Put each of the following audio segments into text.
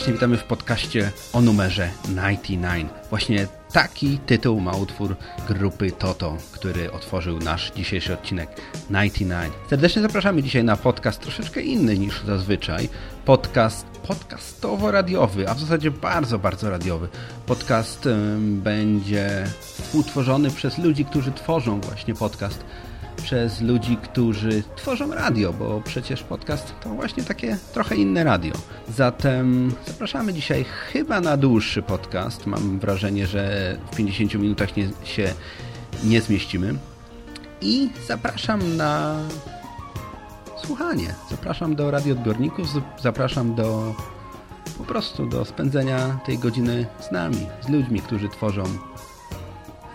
Serdecznie witamy w podcaście o numerze 99. Właśnie taki tytuł ma utwór grupy Toto, który otworzył nasz dzisiejszy odcinek 99. Serdecznie zapraszamy dzisiaj na podcast troszeczkę inny niż zazwyczaj. Podcast podcastowo-radiowy, a w zasadzie bardzo, bardzo radiowy. Podcast będzie utworzony przez ludzi, którzy tworzą właśnie podcast przez ludzi, którzy tworzą radio, bo przecież podcast to właśnie takie trochę inne radio. Zatem zapraszamy dzisiaj chyba na dłuższy podcast. Mam wrażenie, że w 50 minutach nie, się nie zmieścimy. I zapraszam na słuchanie. Zapraszam do radioodbiorników, zapraszam do po prostu do spędzenia tej godziny z nami, z ludźmi, którzy tworzą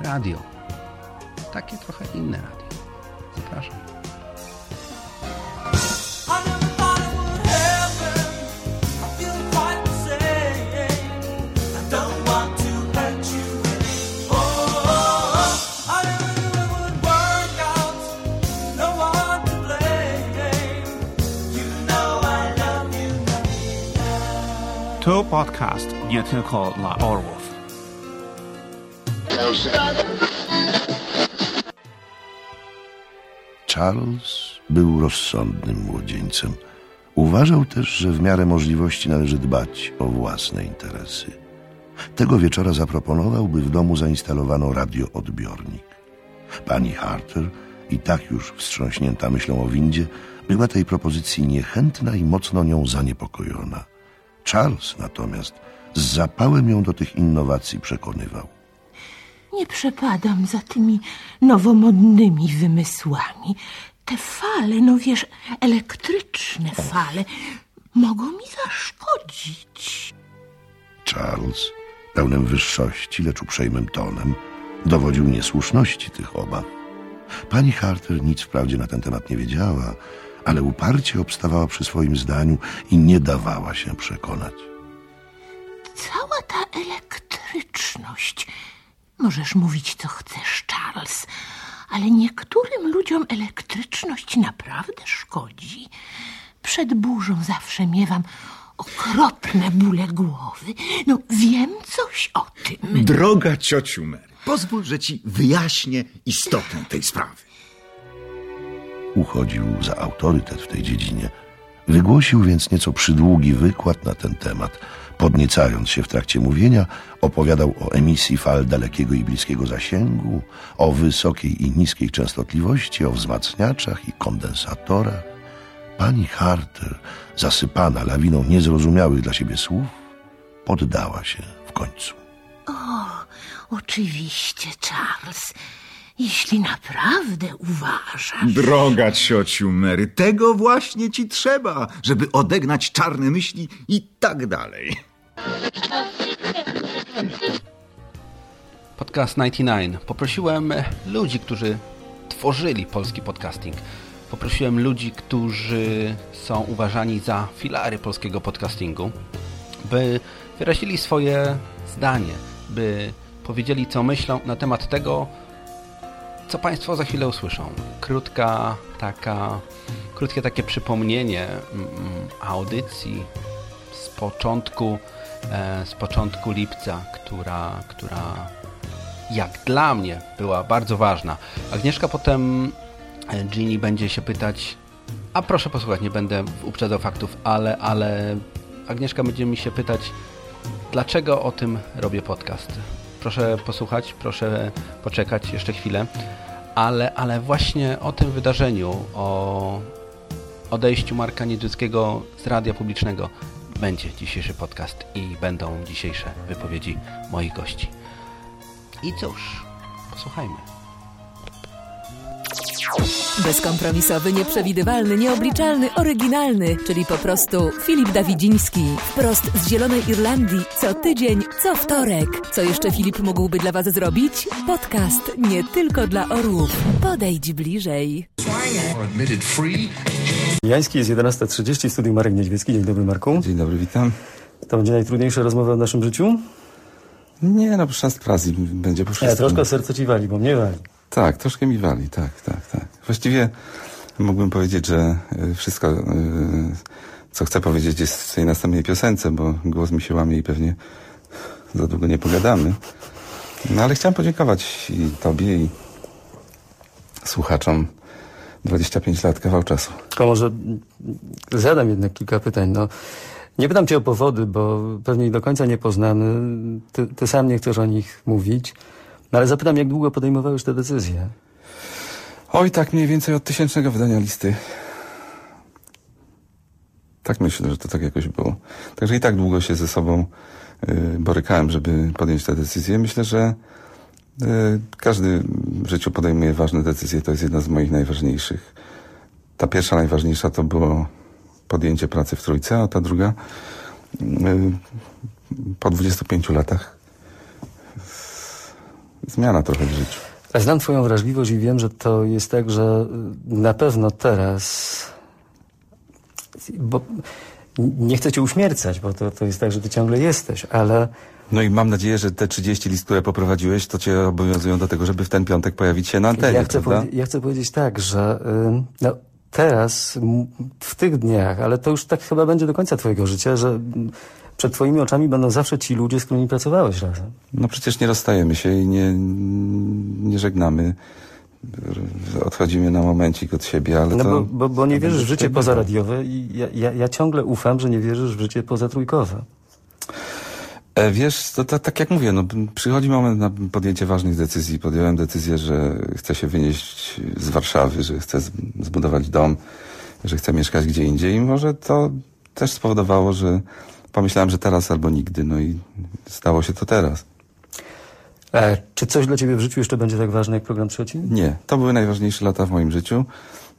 radio. Takie trochę inne radio. Zapraszam. To podcast nie tylko dla orłów. Charles był rozsądnym młodzieńcem. Uważał też, że w miarę możliwości należy dbać o własne interesy. Tego wieczora zaproponował, by w domu zainstalowano radioodbiornik. Pani Harter, i tak już wstrząśnięta myślą o windzie, była tej propozycji niechętna i mocno nią zaniepokojona. Charles natomiast z zapałem ją do tych innowacji przekonywał. Nie przepadam za tymi nowomodnymi wymysłami. Te fale, no wiesz, elektryczne fale, mogą mi zaszkodzić. Charles, pełnym wyższości, lecz uprzejmym tonem, dowodził niesłuszności tych obaw. Pani Harter nic wprawdzie na ten temat nie wiedziała, ale uparcie obstawała przy swoim zdaniu i nie dawała się przekonać. Cała ta elektryczność Możesz mówić, co chcesz, Charles, ale niektórym ludziom elektryczność naprawdę szkodzi. Przed burzą zawsze miewam okropne bóle głowy. No, wiem coś o tym. Droga ciociu Mary, pozwól, że ci wyjaśnię istotę tej sprawy. Uchodził za autorytet w tej dziedzinie. Wygłosił więc nieco przydługi wykład na ten temat – Podniecając się w trakcie mówienia, opowiadał o emisji fal dalekiego i bliskiego zasięgu, o wysokiej i niskiej częstotliwości, o wzmacniaczach i kondensatorach. Pani Harter, zasypana lawiną niezrozumiałych dla siebie słów, poddała się w końcu. O, oczywiście, Charles. Jeśli naprawdę uważasz... Droga ciociu Mary, tego właśnie ci trzeba, żeby odegnać czarne myśli i tak dalej. Podcast 99. Poprosiłem ludzi, którzy tworzyli polski podcasting. Poprosiłem ludzi, którzy są uważani za filary polskiego podcastingu, by wyrazili swoje zdanie, by powiedzieli, co myślą na temat tego, co Państwo za chwilę usłyszą. Krótka taka, krótkie takie przypomnienie mm, audycji z początku, e, z początku lipca, która, która jak dla mnie była bardzo ważna. Agnieszka potem e, Ginny będzie się pytać, a proszę posłuchać, nie będę uprzedzał faktów, ale, ale Agnieszka będzie mi się pytać, dlaczego o tym robię podcast. Proszę posłuchać, proszę poczekać jeszcze chwilę. Ale, ale właśnie o tym wydarzeniu, o odejściu Marka Niedrzyckiego z radia publicznego będzie dzisiejszy podcast i będą dzisiejsze wypowiedzi moich gości. I cóż, posłuchajmy. Bezkompromisowy, nieprzewidywalny, nieobliczalny, oryginalny, czyli po prostu Filip Dawidziński. Wprost z Zielonej Irlandii, co tydzień, co wtorek. Co jeszcze Filip mógłby dla Was zrobić? Podcast nie tylko dla orłów. Podejdź bliżej. Jański jest 11.30, studium Marek Niedźwiecki. Dzień dobry Marku. Dzień dobry, witam. To będzie najtrudniejsza rozmowa w naszym życiu? Nie, no czas pracy będzie po. Ja, troszkę serce ci wali, bo mnie wali. Tak, troszkę mi wali, tak, tak, tak. Właściwie mógłbym powiedzieć, że y, wszystko, y, co chcę powiedzieć jest w tej następnej piosence, bo głos mi się łamie i pewnie za długo nie pogadamy. No ale chciałem podziękować i tobie i słuchaczom 25 lat, kawał czasu. To może zadam jednak kilka pytań. No, nie pytam cię o powody, bo pewnie do końca nie poznamy. Ty, ty sam nie chcesz o nich mówić. No ale zapytam, jak długo podejmowałeś te decyzje? Oj, tak mniej więcej od tysięcznego wydania listy. Tak myślę, że to tak jakoś było. Także i tak długo się ze sobą y, borykałem, żeby podjąć tę decyzję. Myślę, że y, każdy w życiu podejmuje ważne decyzje. To jest jedna z moich najważniejszych. Ta pierwsza najważniejsza to było podjęcie pracy w Trójce, a ta druga y, po 25 latach zmiana trochę w życiu. Znam twoją wrażliwość i wiem, że to jest tak, że na pewno teraz... Bo nie chcę cię uśmiercać, bo to, to jest tak, że ty ciągle jesteś, ale... No i mam nadzieję, że te 30 list, które poprowadziłeś, to cię obowiązują do tego, żeby w ten piątek pojawić się na antenie, Ja chcę, powie- ja chcę powiedzieć tak, że ym, no, teraz, w tych dniach, ale to już tak chyba będzie do końca twojego życia, że przed twoimi oczami będą zawsze ci ludzie, z którymi pracowałeś razem. No przecież nie rozstajemy się i nie, nie żegnamy. Odchodzimy na momencik od siebie, ale No to... bo, bo, bo nie wierzysz w życie pozaradiowe i ja, ja, ja ciągle ufam, że nie wierzysz w życie pozatrójkowe. E, Wiesz, to, to tak jak mówię, no, przychodzi moment na podjęcie ważnych decyzji. Podjąłem decyzję, że chcę się wynieść z Warszawy, że chcę zbudować dom, że chcę mieszkać gdzie indziej i może to też spowodowało, że pomyślałem, że teraz albo nigdy, no i stało się to teraz. E, czy coś dla ciebie w życiu jeszcze będzie tak ważne jak program trzeci? Nie, to były najważniejsze lata w moim życiu.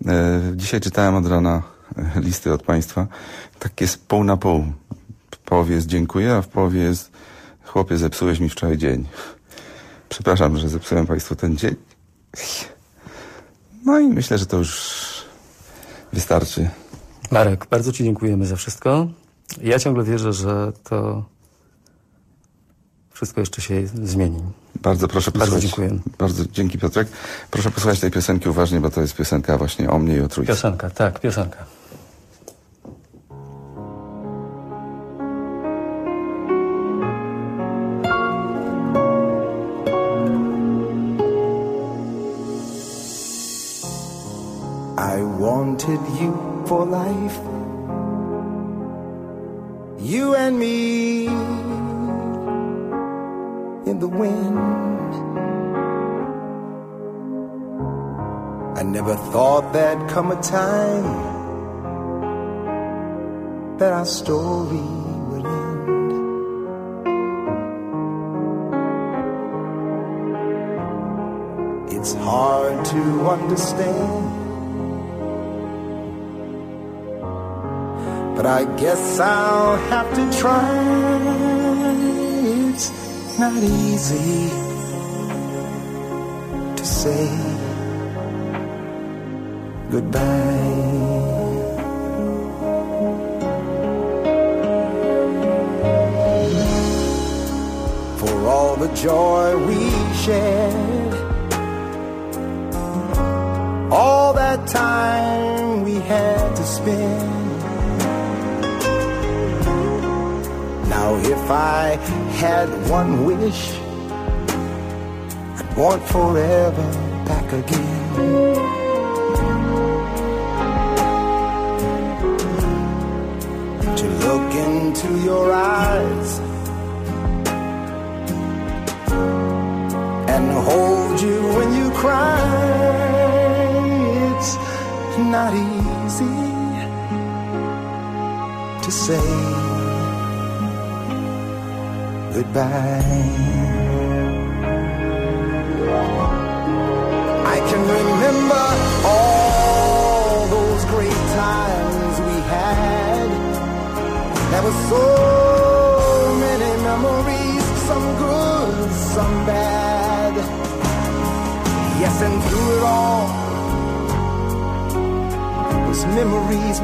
E, dzisiaj czytałem od rana e, listy od Państwa. Tak jest pół na pół. W połowie jest dziękuję, a w połowie jest chłopie, zepsułeś mi wczoraj dzień. Przepraszam, że zepsułem Państwu ten dzień. No i myślę, że to już wystarczy. Marek, bardzo ci dziękujemy za wszystko. Ja ciągle wierzę, że to wszystko jeszcze się zmieni. Bardzo proszę Bardzo posłuchać. dziękuję. Bardzo dzięki Piotrek. Proszę posłuchać tej piosenki uważnie, bo to jest piosenka właśnie o mnie i o trójce. Piosenka, tak, piosenka. Thought there'd come a time that our story would end. It's hard to understand. But I guess I'll have to try. It's not easy to say goodbye. For all the joy we shared, all that time we had to spend. Now, if I had one wish, I'd want forever back again. Into your eyes and hold you when you cry. It's not easy to say goodbye.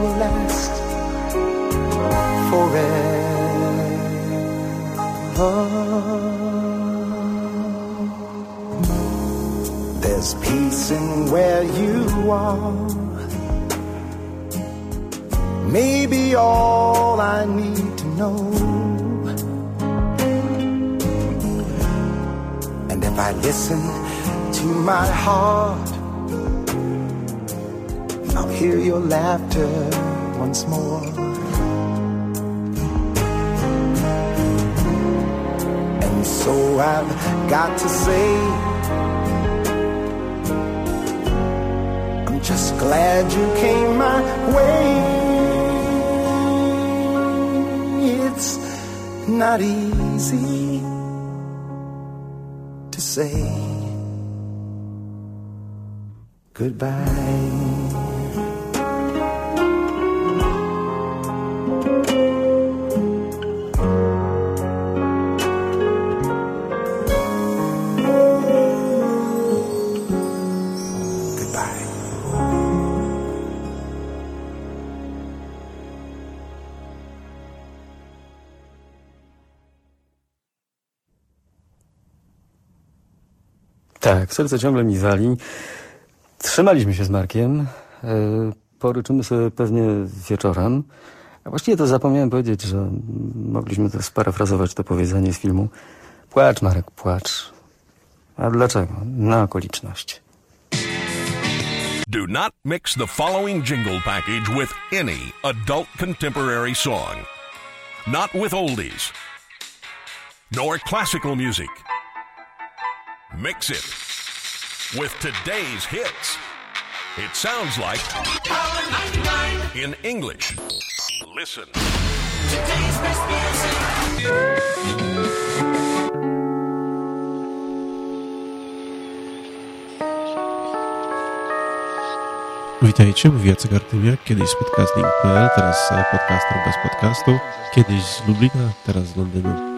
Will last forever. There's peace in where you are. Maybe all I need to know. And if I listen to my heart, hear your laughter once more. And so I've got to say, I'm just glad you came my way. It's not easy to say goodbye. Serce ciągle mi wali. Trzymaliśmy się z Markiem. E, Poryczymy sobie pewnie wieczorem. A właściwie to zapomniałem powiedzieć, że mogliśmy też sparafrazować to powiedzenie z filmu. Płacz, Marek, płacz. A dlaczego? Na okoliczność. Do not mix the following jingle package with any adult contemporary song. Not with oldies, nor classical music. Mix it with today's hits. It sounds like in English. Listen. Witajcie, mówi Jacek Artymiak, kiedyś z podcasting.pl, teraz e, podcaster bez podcastu, kiedyś z Lublina, teraz z Londynu.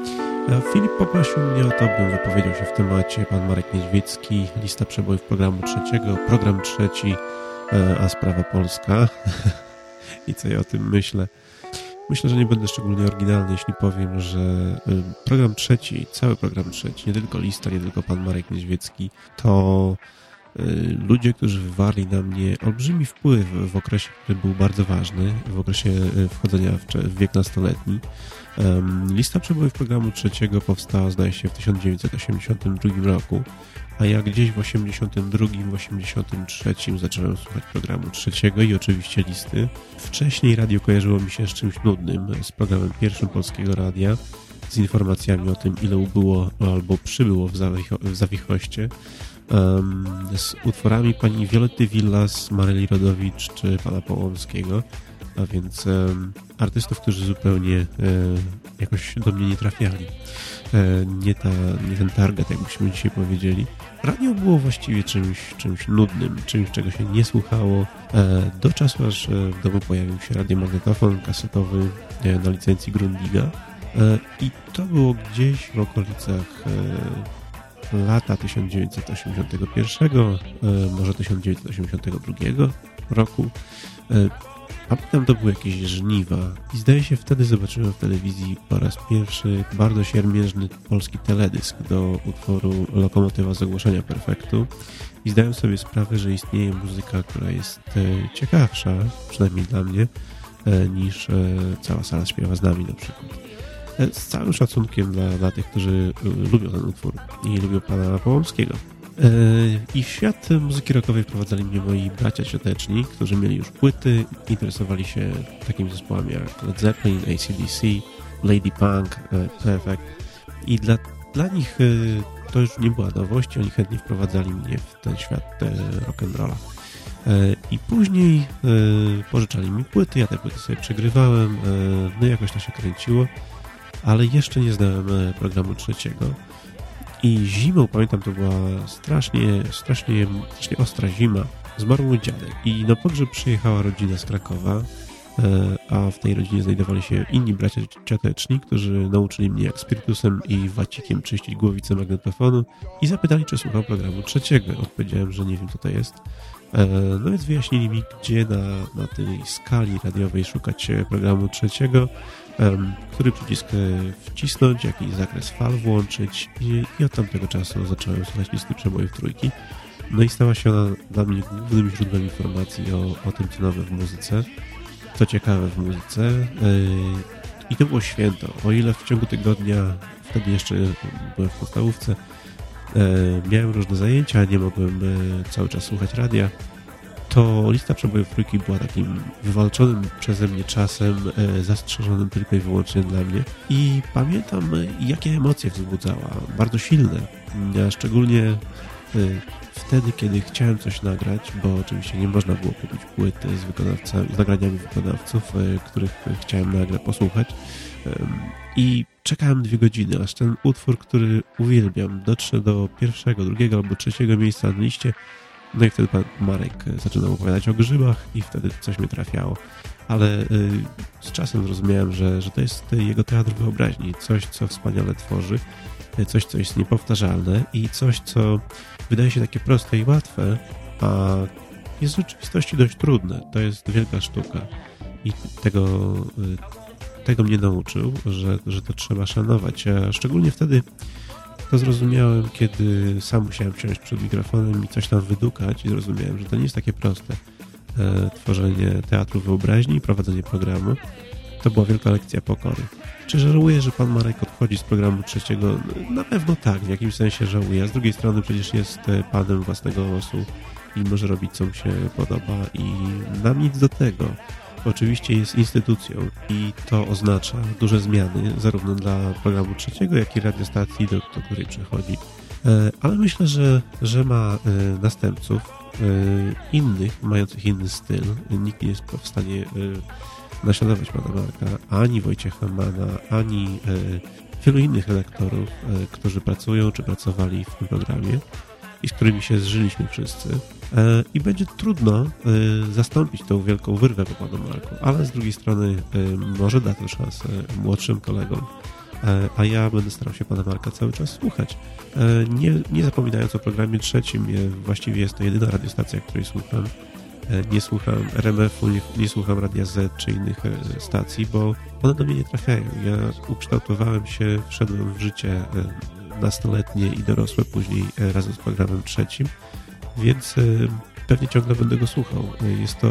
E, Filip poprosił mnie o to, bym wypowiedział się w temacie, pan Marek Niedźwiecki, lista przebojów programu trzeciego, program trzeci, e, a sprawa polska. I co ja o tym myślę? Myślę, że nie będę szczególnie oryginalny, jeśli powiem, że y, program trzeci, cały program trzeci, nie tylko lista, nie tylko pan Marek Niedźwiecki, to ludzie, którzy wywarli na mnie olbrzymi wpływ w okresie, który był bardzo ważny, w okresie wchodzenia w wiek nastoletni. Lista przebojów programu trzeciego powstała, zdaje się, w 1982 roku, a ja gdzieś w 82, w 83 zacząłem słuchać programu trzeciego i oczywiście listy. Wcześniej radio kojarzyło mi się z czymś nudnym, z programem pierwszym Polskiego Radia, z informacjami o tym, ile ubyło albo przybyło w, Zawicho- w Zawichoście, em, z utworami pani Violetty Villas, Maryli Rodowicz czy pana Połomskiego, a więc artystów, którzy zupełnie e, jakoś do mnie nie trafiali. E, nie, ta, nie ten target, jakbyśmy dzisiaj powiedzieli. Radio było właściwie czymś, czymś nudnym, czymś, czego się nie słuchało, e, do czasu, aż w domu pojawił się radiomagnetofon kasetowy na licencji Grundiga i to było gdzieś w okolicach lata 1981, e, może 1982 roku. Pamiętam, to były jakieś żniwa i zdaje się wtedy zobaczyłem w telewizji po raz pierwszy bardzo siermiężny polski teledysk do utworu Lokomotywa z ogłoszenia perfektu i zdałem sobie sprawę, że istnieje muzyka, która jest e, ciekawsza, przynajmniej dla mnie, e, niż e, cała sala śpiewa z nami na przykład. Z całym szacunkiem dla, dla tych, którzy lubią ten utwór i lubią pana Połomskiego. E, I w świat muzyki rockowej wprowadzali mnie moi bracia cioteczni, którzy mieli już płyty, interesowali się takimi zespołami jak Led Zeppelin, ACDC, Lady Punk, e, Perfect. I dla, dla nich e, to już nie była nowość, oni chętnie wprowadzali mnie w ten świat e, rock'n'rolla. E, I później e, pożyczali mi płyty, ja te płyty sobie przegrywałem, e, no jakoś to się kręciło, ale jeszcze nie znałem e, programu trzeciego. I zimą, pamiętam, to była strasznie, strasznie, strasznie ostra zima. Zmarł mój dziadek i na pogrzeb przyjechała rodzina z Krakowa, e, a w tej rodzinie znajdowali się inni bracia cioteczni, którzy nauczyli mnie jak spirytusem i wacikiem czyścić głowicę magnetofonu i zapytali, czy słucham programu trzeciego. Odpowiedziałem, że nie wiem, co to jest. E, No więc wyjaśnili mi, gdzie na, na tej skali radiowej szukać e, programu trzeciego, który przycisk e, wcisnąć, jaki zakres fal włączyć i, od tamtego czasu zacząłem słuchać listy przebojów trójki. No i stała się ona dla mnie głównym źródłem informacji o, o tym, co nowe w muzyce. co ciekawe w muzyce. E, I to było święto. O ile w ciągu tygodnia, wtedy jeszcze byłem w podstawówce, miałem różne zajęcia, nie mogłem cały czas słuchać radia, to lista przebojów trójki była takim wywalczonym przeze mnie czasem, zastrzeżonym tylko i wyłącznie dla mnie. I pamiętam, jakie emocje wzbudzała. Bardzo silne. Szczególnie wtedy, kiedy chciałem coś nagrać, bo oczywiście nie można było kupić płyty z, z nagraniami wykonawców, e, których chciałem nagle posłuchać. I czekałem dwie godziny, aż ten utwór, który uwielbiam, dotrze do pierwszego, drugiego albo trzeciego miejsca na liście. No i wtedy pan Marek zaczynał opowiadać o grzybach i wtedy coś mi trafiało. Ale y, z czasem zrozumiałem, że, że to jest jego teatr wyobraźni, coś, co wspaniale tworzy, coś, co jest niepowtarzalne i coś, co wydaje się takie proste i łatwe, a jest w rzeczywistości dość trudne. To jest wielka sztuka i tego, tego mnie nauczył, że, że to trzeba szanować. A szczególnie wtedy to zrozumiałem, kiedy sam musiałem wsiąść przed mikrofonem i coś tam wydukać i zrozumiałem, że to nie jest takie proste. E, tworzenie teatru wyobraźni i prowadzenie programu to była wielka lekcja pokory. Czy żałuję, że pan Marek odchodzi z programu trzeciego? Na pewno tak, w jakimś sensie żałuję. A z drugiej strony przecież jest e, panem własnego losu i może robić, co mu się podoba i nam nic do tego. Oczywiście jest instytucją i to oznacza duże zmiany zarówno dla programu trzeciego, jak i radiostacji, do, do której przechodzi. E, ale myślę, że, że ma e, następców innych, mających inny styl. Nikt nie jest w stanie naśladować pana Marka, ani Wojciecha Mana, ani e, wielu innych redaktorów, e, którzy pracują czy pracowali w tym programie i z którymi się zżyliśmy wszyscy. E, I będzie trudno zastąpić tą wielką wyrwę po panu Marku, ale z drugiej strony może da to szansę młodszym kolegom, a ja będę starał się pana Marka cały czas słuchać. Nie, nie zapominając o programie trzecim, właściwie jest to jedyna radiostacja, której słucham E, nie słucham RMF-u, nie, nie, słucham Radia Z czy innych e, stacji, bo one do mnie nie trafiają. Ja ukształtowałem się, wszedłem w życie e, nastoletnie i dorosłe później razem z programem trzecim, więc pewnie ciągle będę go słuchał. Jest to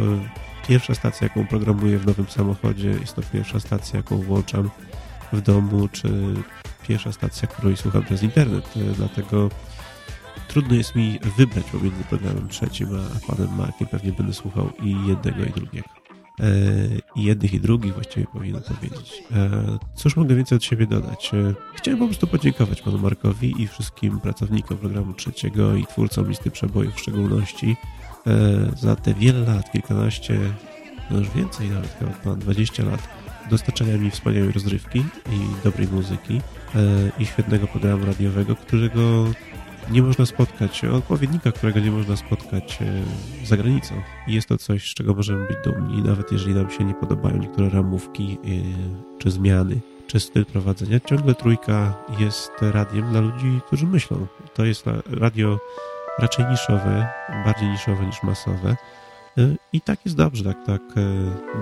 pierwsza stacja, jaką programuję w nowym samochodzie, jest to pierwsza stacja, jaką włączam w domu, czy pierwsza stacja, której słucham przez internet, dlatego trudno jest mi wybrać pomiędzy programem trzecim a panem Markiem. Pewnie będę słuchał i jednego, i drugiego. E, I jednych, i drugich właściwie powinno powiedzieć. E, cóż mogę więcej od siebie dodać? E, chciałem po prostu podziękować panu Markowi i wszystkim pracownikom programu trzeciego i twórcom listy przebojów w szczególności za te wiele lat, kilkanaście, no już więcej nawet, chyba ponad 20 lat dostarczania mi wspaniałej rozrywki i dobrej muzyki i świetnego programu radiowego, którego nie można spotkać, odpowiednika, którego nie można spotkać e, za granicą. I jest to coś, z czego możemy być dumni, nawet jeżeli nam się nie podobają niektóre ramówki e, czy zmiany, czy styl prowadzenia. Ciągle trójka jest radiem dla ludzi, którzy myślą. To jest radio raczej niszowe, bardziej niszowe niż masowe. E, I tak jest dobrze, tak, tak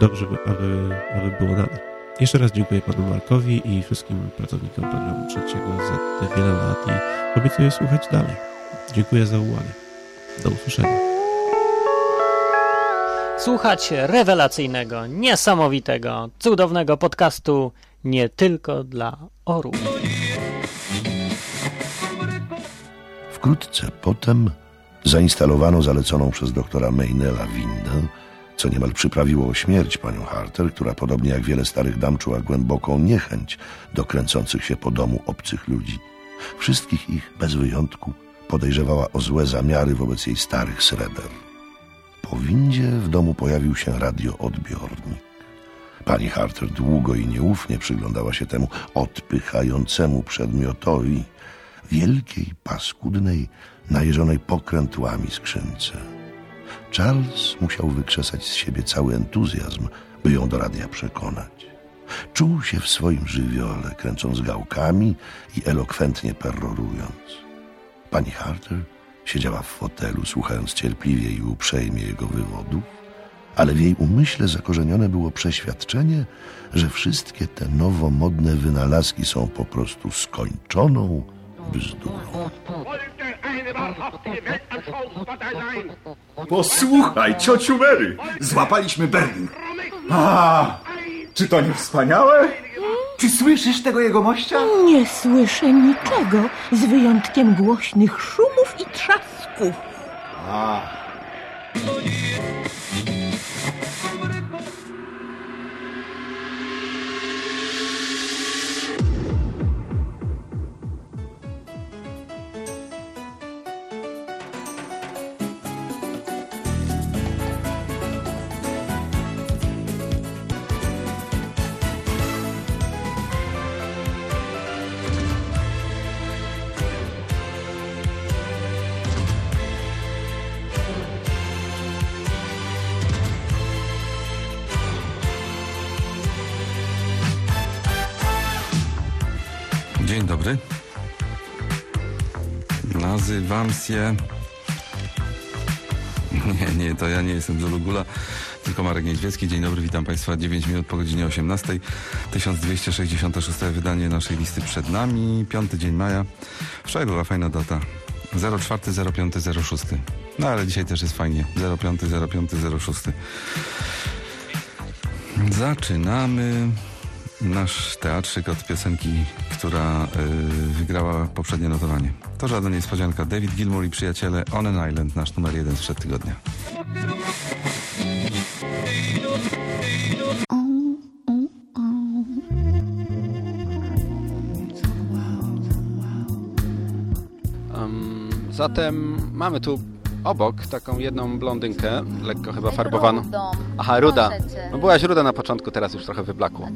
dobrze, aby, aby było nadal. Jeszcze raz dziękuję panu Markowi i wszystkim pracownikom programu trzeciego za te wiele lat i obiecuję słuchać dalej. Dziękuję za uwagę. Do usłyszenia. Słuchać rewelacyjnego, niesamowitego, cudownego podcastu nie tylko dla orłów. Wkrótce potem zainstalowano zaleconą przez doktora Maynella windę, co niemal przyprawiło o śmierć panią Harter, która podobnie jak wiele starych dam czuła głęboką niechęć do kręcących się po domu obcych ludzi. Wszystkich ich, bez wyjątku, podejrzewała o złe zamiary wobec jej starych sreber. Po windzie w domu pojawił się radioodbiornik. Pani Harter długo i nieufnie przyglądała się temu odpychającemu przedmiotowi wielkiej, paskudnej, najeżonej pokrętłami skrzynce. Charles musiał wykrzesać z siebie cały entuzjazm, by ją do radia przekonać. Czuł się w swoim żywiole, kręcąc gałkami i elokwentnie perorując. Pani Harter siedziała w fotelu, słuchając cierpliwie i uprzejmie jego wywodów, ale w jej umyśle zakorzenione było przeświadczenie, że wszystkie te nowomodne wynalazki są po prostu skończoną bzdurą. Posłuchaj, ciociu Mary, złapaliśmy Berlin. A, czy to nie wspaniałe? Czy słyszysz tego jegomościa? Nie słyszę niczego, z wyjątkiem głośnych szumów i trzasków. A. Nazywam się... Nie, nie, to ja nie jestem Zulugula, tylko Marek Niedźwiecki. Dzień dobry, witam Państwa. 9 minut po godzinie 18. 1266 wydanie naszej listy przed nami. Piąty dzień maja. Wczoraj była fajna data. 04, 05, 06. No ale dzisiaj też jest fajnie. 05, 05, 06. Zaczynamy nasz teatrzyk od piosenki, która y, wygrała poprzednie notowanie. To żadna niespodzianka. David Gilmour i przyjaciele On an Island, nasz numer jeden sprzed tygodnia. Um, zatem mamy tu obok taką jedną blondynkę, lekko chyba farbowaną. Aha, ruda. No byłaś ruda na początku, teraz już trochę wyblakło.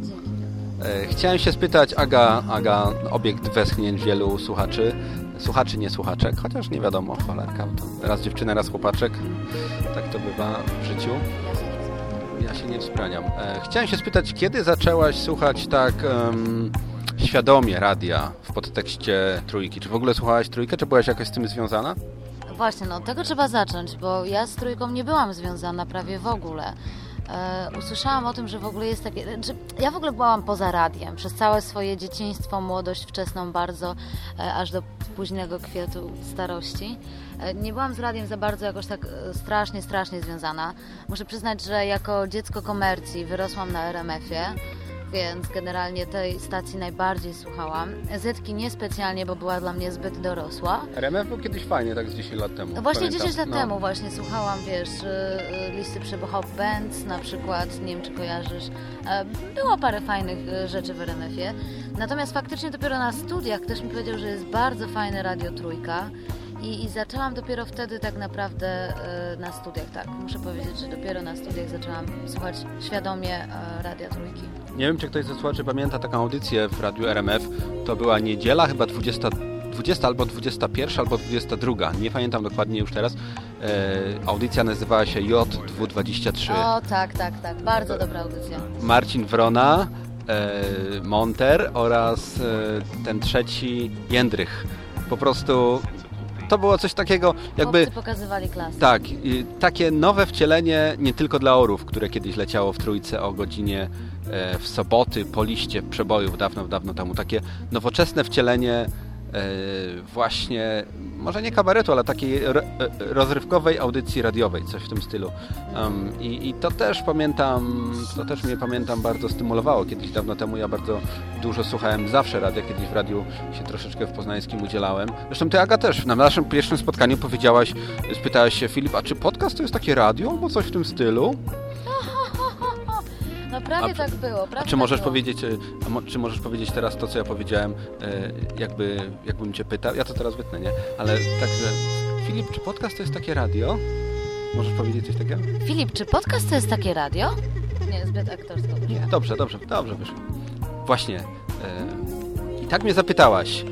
E, Chciałem się spytać, Aga, Aga, obiekt westchnięć wielu słuchaczy, słuchaczy, nie słuchaczek, chociaż nie wiadomo, cholerka, raz dziewczyna, raz chłopaczek, tak to bywa w życiu. Ja się nie wzbraniam. E, Chciałem się spytać, kiedy zaczęłaś słuchać tak em, świadomie radia w podtekście trójki? Czy w ogóle słuchałaś trójkę, czy byłaś jakoś z tym związana? Właśnie, no tego trzeba zacząć, bo ja z trójką nie byłam związana prawie w ogóle. E, usłyszałam o tym, że w ogóle jest takie. Że ja w ogóle byłam poza radiem przez całe swoje dzieciństwo, młodość wczesną bardzo, e, aż do późnego kwiatu starości. E, nie byłam z radiem za bardzo jakoś tak e, strasznie, strasznie związana. Muszę przyznać, że jako dziecko komercji wyrosłam na RMF-ie. Więc generalnie tej stacji najbardziej słuchałam. Zetki niespecjalnie, bo była dla mnie zbyt dorosła. RMF był kiedyś fajnie, tak z 10 lat temu. No właśnie pamiętam. 10 lat No. temu właśnie słuchałam, wiesz, y, y, listy Hop Bands na przykład, nie wiem czy kojarzysz. E, Było parę fajnych y, rzeczy w RMF-ie. Natomiast faktycznie dopiero na studiach ktoś mi powiedział, że jest bardzo fajne Radio Trójka. I, I zaczęłam dopiero wtedy tak naprawdę y, na studiach, tak. Muszę powiedzieć, że dopiero na studiach zaczęłam słuchać świadomie e, Radia Trójki. Nie wiem, czy ktoś ze słuchaczy pamięta taką audycję w radiu RMF. To była niedziela, chyba 20, 20 albo 21, albo 22. Nie pamiętam dokładnie już teraz. E, audycja nazywała się J223. O tak, tak, tak. Bardzo dobra audycja. Marcin Wrona, e, Monter oraz e, ten trzeci Jędrych. Po prostu to było coś takiego jakby... Chłopcy pokazywali klasę. Tak, takie nowe wcielenie nie tylko dla orów, które kiedyś leciało w trójce o godzinie w soboty po liście przebojów dawno, dawno temu. Takie nowoczesne wcielenie e, właśnie, może nie kabaretu, ale takiej e, rozrywkowej audycji radiowej, coś w tym stylu. I, I to też pamiętam, to też mnie pamiętam bardzo stymulowało. Kiedyś dawno temu ja bardzo dużo słuchałem zawsze radia, kiedyś w radiu się troszeczkę w Poznańskim udzielałem. Zresztą ty Aga też, na naszym pierwszym spotkaniu powiedziałaś, spytałaś się Filip, a czy podcast to jest takie radio albo coś w tym stylu? No prawie A- tak było, prawie czy tak możesz było. powiedzieć, e, czy możesz powiedzieć teraz to, co ja powiedziałem, e, jakby, jakbym cię pytał? Ja to teraz wytnę, nie? Ale także, Filip, czy podcast to jest takie radio? Możesz powiedzieć coś takiego? Filip, czy podcast to jest takie radio? Nie, zbyt aktorsko. wyszło. Dobrze, dobrze, dobrze wyszło. Właśnie. E, I tak mnie zapytałaś,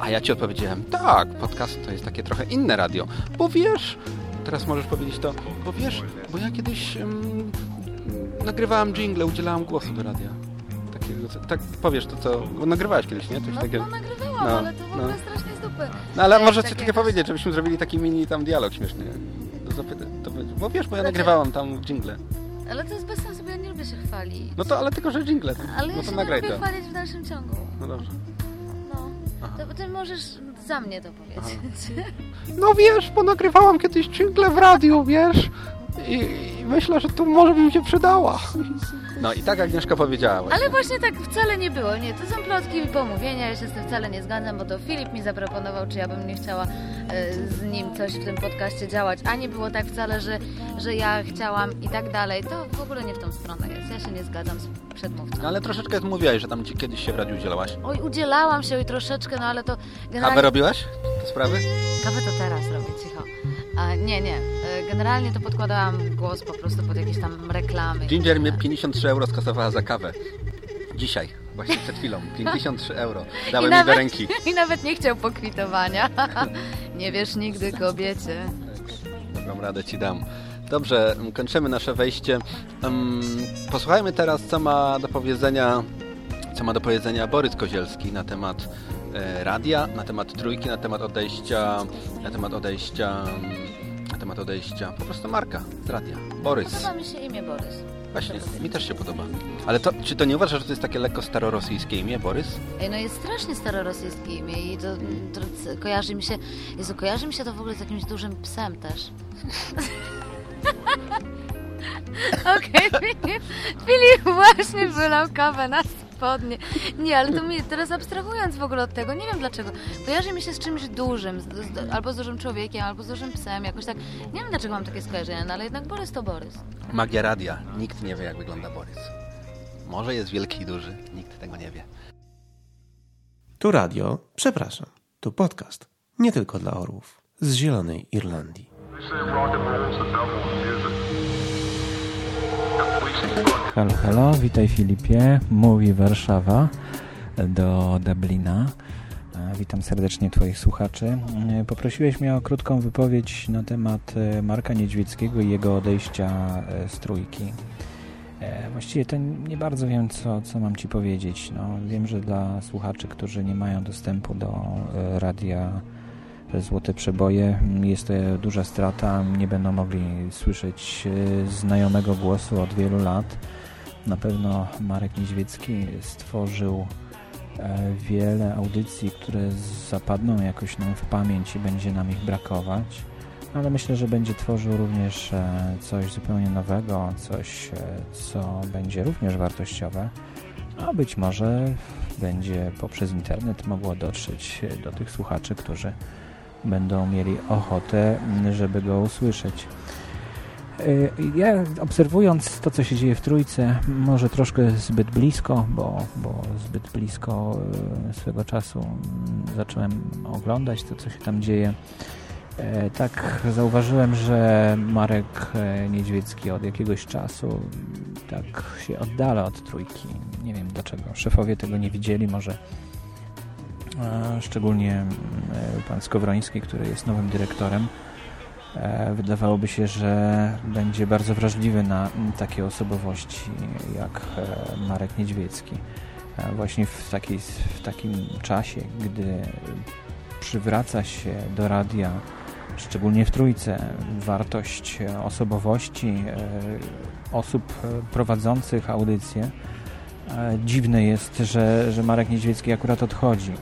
a ja ci odpowiedziałem, tak, podcast to jest takie trochę inne radio, bo wiesz, teraz możesz powiedzieć to, bo wiesz, bo ja kiedyś nagrywałem jingle, udzielałem głosu do radia. Takiego, tak powiesz to, co, bo nagrywałeś kiedyś, nie? Coś No, takiego. no nagrywałam, No, ale to w no. ogóle strasznie z dupy. No ale może takie coś takiego powiedzieć, żebyśmy zrobili taki mini tam dialog śmieszny. To zapyta, to bo wiesz, bo ja nagrywałam tam jingle. Ale to jest bez sensu, bo ja nie lubię się chwalić. No to ale tylko, że jingle. Ale no ja to się nie lubię to. chwalić w dalszym ciągu. No dobrze. No. To ty możesz za mnie to powiedzieć. No wiesz, bo nagrywałam kiedyś jingle w radiu, wiesz? I, i myślę, że tu może bym się przydała. No i tak Agnieszka powiedziała. Właśnie. Ale właśnie tak wcale nie było. Nie, to są plotki i pomówienia. Ja się z tym wcale nie zgadzam, bo to Filip mi zaproponował, czy ja bym nie chciała e, z nim coś w tym podcaście działać. A nie było tak wcale, że, że ja chciałam i tak dalej. To w ogóle nie w tą stronę jest. Ja się nie zgadzam z przedmówcą. No ale troszeczkę mówiłaś, że tam ci kiedyś się w radiu udzielałaś. Oj, udzielałam się i troszeczkę, no ale to generalnie... Kawę robiłaś? Te sprawy? Kawę to teraz robię, cicho. A, nie, nie. E, Generalnie to podkładałam głos po prostu pod jakieś tam reklamy. Ginger mnie 53 euro skasowała za kawę. Dzisiaj, właśnie przed chwilą. 53 euro. Dałem mi do ręki. I nawet nie chciał pokwitowania. nie wiesz nigdy kobiecie. Dobrą radę ci dam. Dobrze, kończymy nasze wejście. Posłuchajmy teraz, co ma do powiedzenia, co ma do powiedzenia Borys Kozielski na temat radia, na temat trójki, na temat odejścia, na temat odejścia, na temat odejścia po prostu Marka z radia. Borys. Podoba mi się imię Borys. Właśnie, mi też się podoba. Ale to, czy to nie uważasz, że to jest takie lekko starorosyjskie imię, Borys? Ej, no jest strasznie starorosyjskie imię i to, to kojarzy mi się, Jezu, kojarzy mi się to w ogóle z jakimś dużym psem też. Okej, Filip, Filip właśnie wylał kawę na spodnie. Nie, ale to mi teraz abstrahując w ogóle od tego, nie wiem dlaczego, kojarzy mi się z czymś dużym, z, z, albo z dużym człowiekiem, albo z dużym psem, jakoś tak, nie wiem dlaczego mam takie skojarzenia, no, ale jednak Borys to Borys. Magia radia. Nikt nie wie, jak wygląda Borys. Może jest wielki i duży, nikt tego nie wie. Tu radio, przepraszam, tu podcast. Nie tylko dla orłów. Z Zielonej Irlandii. Halo, halo, witaj Filipie, mówi Warszawa do Dublina. E, Witam serdecznie Twoich słuchaczy. E, Poprosiłeś mnie o krótką wypowiedź na temat e, Marka Niedźwieckiego i jego odejścia z trójki. Właściwie to nie bardzo wiem, co, co mam Ci powiedzieć. No, wiem, że dla słuchaczy, którzy nie mają dostępu do radia Złote Przeboje, jest to duża strata. Nie będą mogli słyszeć e, znajomego głosu od wielu lat. Na pewno Marek Niedźwiecki stworzył e, wiele audycji, które zapadną jakoś nam w pamięć i będzie nam ich brakować. Ale myślę, że będzie tworzył również e, coś zupełnie nowego, coś, co będzie również wartościowe, a być może będzie poprzez internet mogło dotrzeć do tych słuchaczy, którzy będą mieli ochotę, żeby go usłyszeć. Y, Ja obserwując to, co się dzieje w Trójce, może troszkę zbyt blisko, bo, bo zbyt blisko y, swego czasu mm, zacząłem oglądać to, co się tam dzieje. E, Tak zauważyłem, że Marek e, Niedźwiecki od jakiegoś czasu mm, tak się oddala od Trójki. Nie wiem dlaczego. Szefowie tego nie widzieli, może szczególnie mm, e, pan Skowroński, który jest nowym dyrektorem. E, Wydawałoby się, że będzie bardzo wrażliwy na mm, takie osobowości jak e, Marek Niedźwiecki. Właśnie w, w takim czasie, gdy przywraca się do radia, szczególnie w trójce, wartość osobowości osób prowadzących audycje. Dziwne jest, że, że Marek Niedźwiecki akurat odchodzi.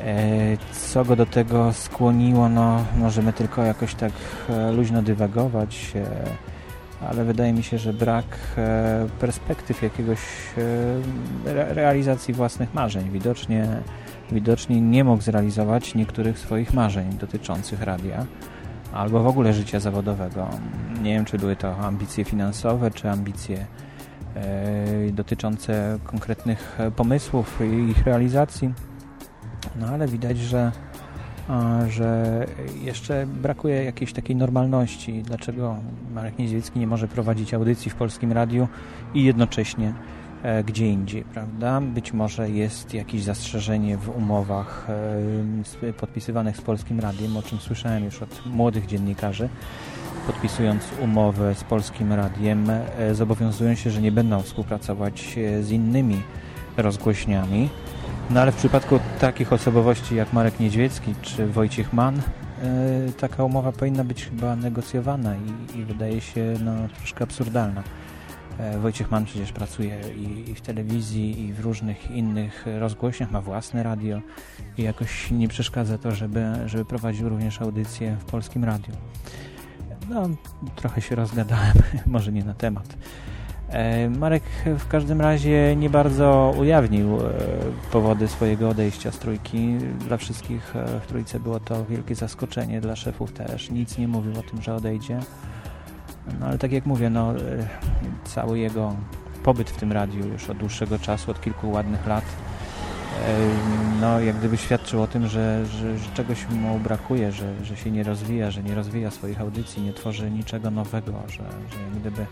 E, Co go do tego skłoniło, no możemy tylko jakoś tak e, luźno dywagować, e, ale wydaje mi się, że brak perspektyw jakiegoś re- realizacji własnych marzeń. Widocznie, widocznie nie mógł zrealizować niektórych swoich marzeń dotyczących radia albo w ogóle życia zawodowego. Nie wiem, czy były to ambicje finansowe, czy ambicje dotyczące konkretnych e, pomysłów i ich realizacji. No ale widać, że, że jeszcze brakuje jakiejś takiej normalności. Dlaczego Marek Niedźwiecki nie może prowadzić audycji w polskim radiu i jednocześnie e, gdzie indziej, prawda? Być może jest jakieś zastrzeżenie w umowach e, podpisywanych z polskim radiem, o czym słyszałem już od młodych dziennikarzy. Podpisując umowę z polskim radiem, e, zobowiązują się, że nie będą współpracować e, z innymi rozgłośniami. No ale w przypadku takich osobowości jak Marek Niedźwiecki czy Wojciech Mann, e, taka umowa powinna być chyba negocjowana i, i wydaje się no, troszkę absurdalna. Wojciech Mann przecież pracuje i, i w telewizji, i w różnych innych rozgłośniach, ma własne radio i jakoś nie przeszkadza to, żeby, żeby prowadził również audycję w polskim radiu. No, trochę się rozgadałem, może nie na temat. E, Marek w każdym razie nie bardzo ujawnił e, powody swojego odejścia z trójki. Dla wszystkich e, w trójce było to wielkie zaskoczenie, dla szefów też. Nic nie mówił o tym, że odejdzie. No ale tak jak mówię, no, cały jego pobyt w tym radiu już od dłuższego czasu, od kilku ładnych lat, no jak gdyby świadczył o tym, że, że, że, czegoś mu brakuje, że, że się nie rozwija, że nie rozwija swoich audycji, nie tworzy niczego nowego, że, że jak gdyby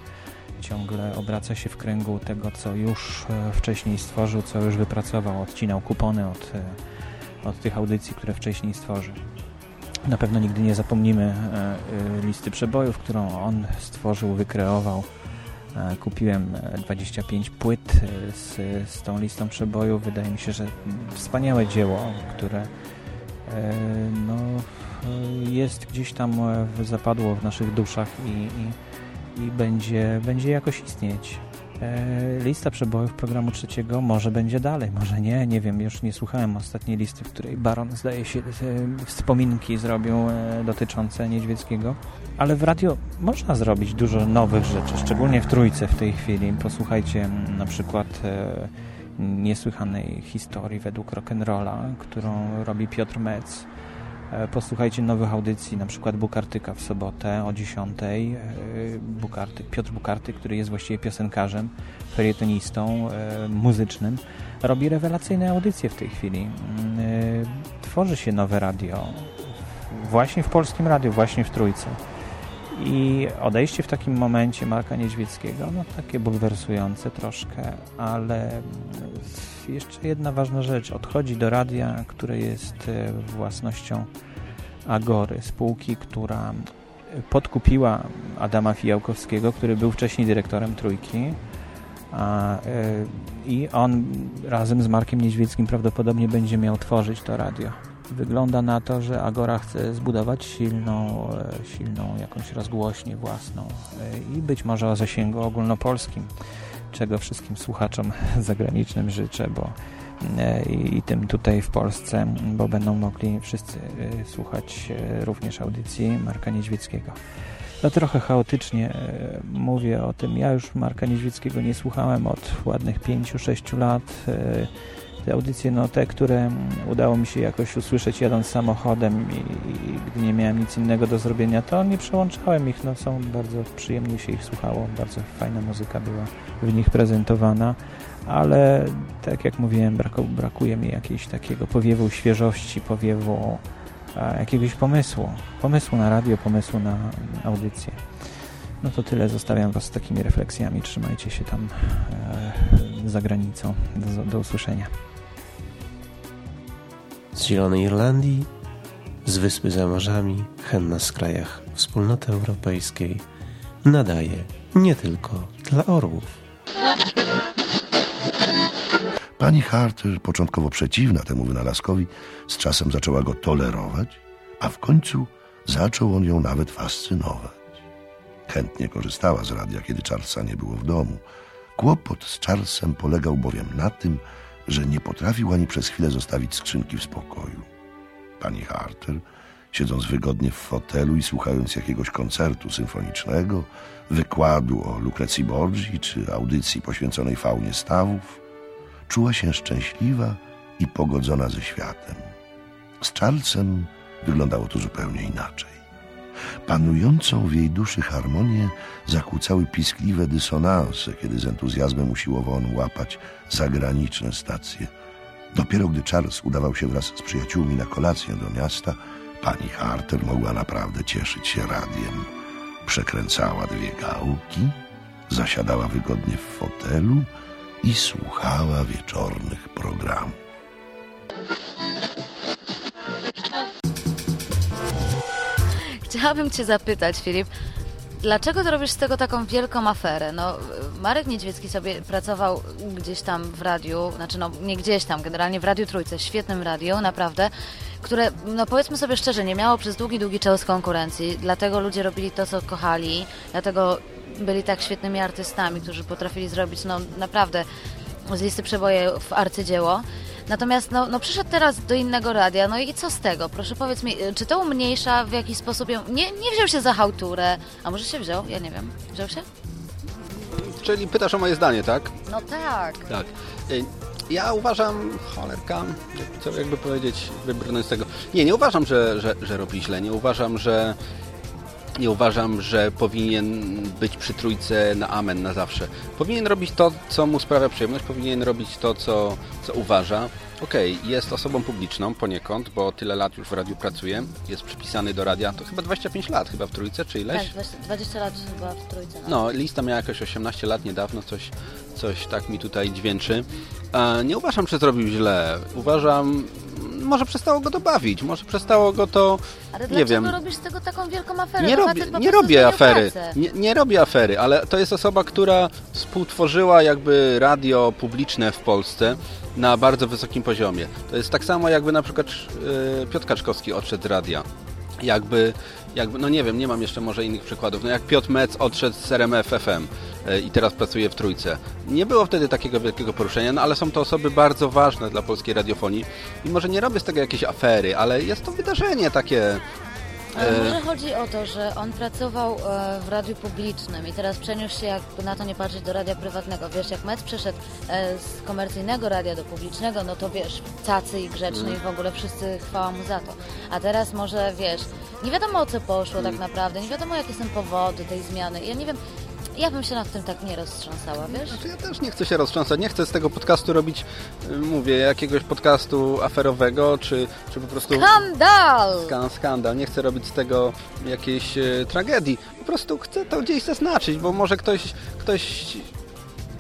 ciągle obraca się w kręgu tego, co już e, wcześniej stworzył, co już wypracował, odcinał kupony od, e, od tych audycji, które wcześniej stworzył. Na pewno nigdy nie zapomnimy e, listy przebojów, którą on stworzył, wykreował. Kupiłem 25 płyt z, z tą listą przebojów. Wydaje mi się, że wspaniałe dzieło, które no, jest gdzieś tam zapadło w naszych duszach i, i i będzie, będzie jakoś istnieć. E, lista przebojów programu trzeciego może będzie dalej, może nie, nie wiem, już nie słuchałem ostatniej listy, w której Baron zdaje się e, wspominki zrobił e, dotyczące Niedźwieckiego, ale w radio można zrobić dużo nowych rzeczy, szczególnie w trójce w tej chwili. Posłuchajcie na przykład niesłychanej historii według rock'n'rolla, którą robi Piotr Metz posłuchajcie nowych audycji, na przykład Bukartyka w sobotę o 10. E, Bukarty, Piotr Bukarty, który jest właściwie piosenkarzem, felietonistą e, muzycznym, robi rewelacyjne audycje w tej chwili. Mm, tworzy się nowe radio, właśnie w polskim radiu, właśnie w Trójce. I odejście w takim momencie Marka Niedźwieckiego, no takie bulwersujące troszkę, ale jeszcze jedna ważna rzecz. Odchodzi do radia, które jest e, własnością Agory, spółki, która podkupiła Adama Fijałkowskiego, który był wcześniej dyrektorem Trójki a, e, i on razem z Markiem Niedźwieckim prawdopodobnie będzie miał tworzyć to radio. Wygląda na to, że Agora chce zbudować silną, e, silną jakąś rozgłośnię własną i być może o zasięgu ogólnopolskim czego wszystkim słuchaczom zagranicznym życzę, bo e, i tym tutaj w Polsce, bo będą mogli wszyscy e, słuchać e, również audycji Marka Niedźwieckiego. No trochę chaotycznie mówię o tym. Ja już Marka Niedźwieckiego nie słuchałem od ładnych 5-6 lat te audycje, no te, które udało mi się jakoś usłyszeć jadąc samochodem i, i, gdy nie miałem nic innego do zrobienia, to nie przełączałem ich, no są bardzo przyjemnie się ich słuchało, bardzo fajna muzyka była w nich prezentowana, ale tak jak mówiłem, braku, brakuje mi jakiegoś takiego powiewu świeżości, powiewu a, jakiegoś pomysłu, pomysłu na radio, pomysłu na audycję. No to tyle, zostawiam Was z takimi refleksjami, trzymajcie się tam e, za granicą, do, do usłyszenia z Zielonej Irlandii, z Wyspy za Morzami, henna z krajach Wspólnoty Europejskiej nadaje nie tylko dla orłów. Pani Harter, początkowo przeciwna temu wynalazkowi, z czasem zaczęła go tolerować, a w końcu zaczął on ją nawet fascynować. Chętnie korzystała z radia, kiedy Charlesa nie było w domu. Kłopot z Charlesem polegał bowiem na tym, że nie potrafił ani przez chwilę zostawić skrzynki w spokoju. Pani Harter, siedząc wygodnie w fotelu i słuchając jakiegoś koncertu symfonicznego, wykładu o Lucrecji Borgi czy audycji poświęconej faunie stawów, czuła się szczęśliwa i pogodzona ze światem. Z Charlesem wyglądało to zupełnie inaczej. Panującą w jej duszy harmonię zakłócały piskliwe dysonanse, kiedy z entuzjazmem usiłował on łapać zagraniczne stacje. Dopiero gdy Charles udawał się wraz z przyjaciółmi na kolację do miasta, pani Harter mogła naprawdę cieszyć się radiem. Przekręcała dwie gałki, zasiadała wygodnie w fotelu i słuchała wieczornych programów. Chciałabym Cię zapytać, Filip, dlaczego ty robisz z tego taką wielką aferę? No, Marek Niedźwiecki sobie pracował gdzieś tam w radiu, znaczy no nie gdzieś tam, generalnie w Radiu Trójce, świetnym radio, naprawdę, które, no powiedzmy sobie szczerze, nie miało przez długi, długi czas konkurencji, dlatego ludzie robili to, co kochali, dlatego byli tak świetnymi artystami, którzy potrafili zrobić, no naprawdę z listy przebojów arcydzieło. Natomiast no, no przyszedł teraz do innego radia, no i co z tego? Proszę powiedz mi, czy to umniejsza w jakiś sposób ją... Nie, nie wziął się za hałturę, a może się wziął? Ja nie wiem. Wziął się? Czyli pytasz o moje zdanie, tak? No tak. Tak. Y, Ja uważam, cholerka, co jakby powiedzieć, wybrnąć z tego. Nie, nie uważam, że, że, że robi źle. Nie uważam, że nie uważam, że powinien być przy trójce na amen na zawsze. Powinien robić to, co mu sprawia przyjemność, powinien robić to, co, co uważa. Okej, jest osobą publiczną poniekąd, bo tyle lat już w radiu pracuje, jest przypisany do radia, to chyba 25 lat chyba w trójce, czy ileś? Tak, 20, 20 lat chyba w trójce. No, lista miała jakoś 18 lat niedawno, coś, coś tak mi tutaj dźwięczy. E, nie uważam, że zrobił źle. Uważam, może przestało go to bawić, może przestało go to, Ale nie dlaczego wiem... robisz z tego taką wielką aferę? Nie No po nie robię afery. Nie, nie robię afery, ale to jest osoba, która współtworzyła jakby radio publiczne w Polsce na bardzo wysokim poziomie. To jest tak samo jakby na przykład yy, Piotr Kaczkowski odszedł z radia. Jakby, jakby, no nie wiem, nie mam jeszcze może innych przykładów. No jak Piotr Metz odszedł z RMF FM yy, i teraz pracuje w Trójce. Nie było wtedy takiego wielkiego poruszenia, no ale są to osoby bardzo ważne dla polskiej radiofonii i może nie robię z tego jakieś afery, ale jest to wydarzenie takie... Ale e, może chodzi o to, że on pracował e, w radiu publicznym i teraz przeniósł się, jakby na to nie patrzeć, do radia prywatnego. Wiesz, jak Metz przeszedł e, z komercyjnego radia do publicznego, no to wiesz, cacy i grzeczny Mm. i w ogóle wszyscy chwała mu za to. A teraz może, wiesz, nie wiadomo o co poszło Mm. tak naprawdę, nie wiadomo jakie są powody tej zmiany. Ja nie wiem, ja bym się nad tym tak nie roztrząsała, wiesz? Znaczy ja też nie chcę się roztrząsać, nie chcę z tego podcastu robić, y, mówię, jakiegoś podcastu aferowego, czy, czy po prostu... Skandal! Skan, skandal. Nie chcę robić z tego jakiejś e, tragedii. Po prostu chcę to gdzieś zaznaczyć, bo może ktoś, ktoś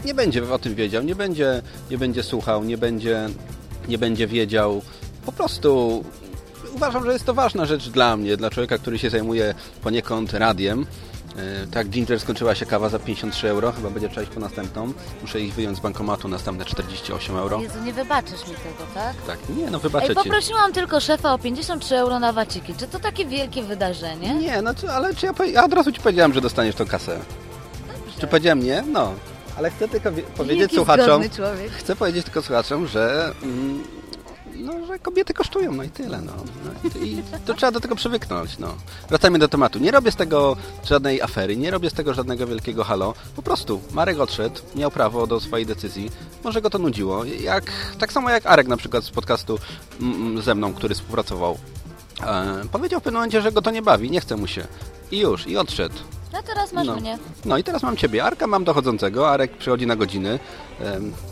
nie będzie o tym wiedział, nie będzie, nie będzie słuchał, nie będzie, nie będzie wiedział. Po prostu uważam, że jest to ważna rzecz dla mnie, dla człowieka, który się zajmuje poniekąd radiem. E, Tak, Ginger skończyła się kawa za 53 euro, chyba będzie czekać po następną. Muszę ich wyjąć z bankomatu, następne 48 euro. Jezu, nie wybaczysz mi tego, tak? Tak, nie no, wybaczę Ej, ci. poprosiłam tylko szefa o 53 euro na waciki. Czy to takie wielkie wydarzenie? Nie, no czy, ale czy ja, ja od razu ci powiedziałem, że dostaniesz tą kasę. Czy powiedziałem nie? No. Ale chcę tylko wie- powiedzieć Jaki słuchaczom, człowiek. chcę powiedzieć tylko słuchaczom, że mm, no, że kobiety kosztują, no i tyle, no. no i, to trzeba do tego przywyknąć, no. Wracajmy do tematu. Nie robię z tego żadnej afery, nie robię z tego żadnego wielkiego halo. Po prostu Marek odszedł, miał prawo do swojej decyzji. Może go to nudziło. Jak, tak samo jak Arek na przykład z podcastu mm, ze mną, który współpracował. E, powiedział w pewnym momencie, że go to nie bawi, nie chce mu się. I już, i odszedł. No teraz masz No. mnie. No i teraz mam Ciebie. Arka mam dochodzącego, Arek przychodzi na godziny.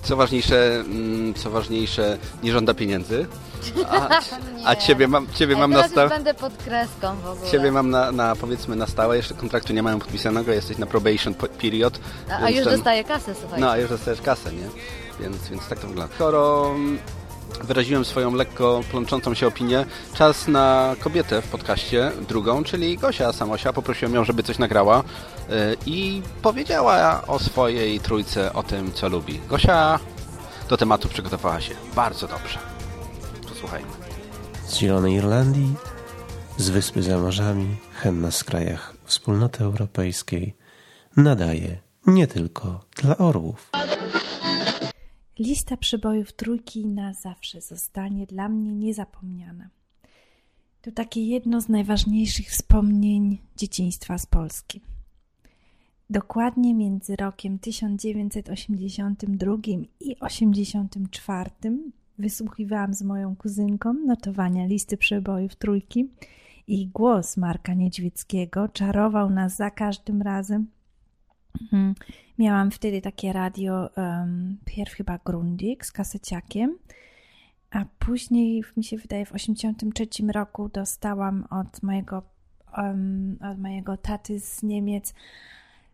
Co ważniejsze, mm, co ważniejsze nie żąda pieniędzy. A, a Ciebie mam, ciebie Ej, mam na stałe. będę pod kreską w ogóle. Ciebie mam na, na, powiedzmy na stałe, jeszcze kontraktu nie mamy podpisanego, jesteś na probation period. A, a już ten- dostaję kasę, słuchajcie. No, a już dostajesz kasę, nie? Więc, więc tak to wygląda. Skoro wyraziłem swoją lekko plączącą się opinię, czas na kobietę w podcaście, drugą, czyli Gosia Samosia. Poprosiłem ją, żeby coś nagrała yy, i powiedziała o swojej trójce, o tym, co lubi. Gosia do tematu przygotowała się bardzo dobrze. Posłuchajmy. Z Zielonej Irlandii, z Wyspy za Morzami, henna z krajach Wspólnoty Europejskiej nadaje nie tylko dla orłów. Lista przybojów trójki na zawsze zostanie dla mnie niezapomniana. To takie jedno z najważniejszych wspomnień dzieciństwa z Polski. Dokładnie między rokiem 1982 i 1984 wysłuchiwałam z moją kuzynką notowania listy przebojów trójki i głos Marka Niedźwieckiego czarował nas za każdym razem. Miałam wtedy takie radio, um, pierw chyba Grundig z kaseciakiem, a później, mi się wydaje, w 1983 roku dostałam od mojego, um, od mojego taty z Niemiec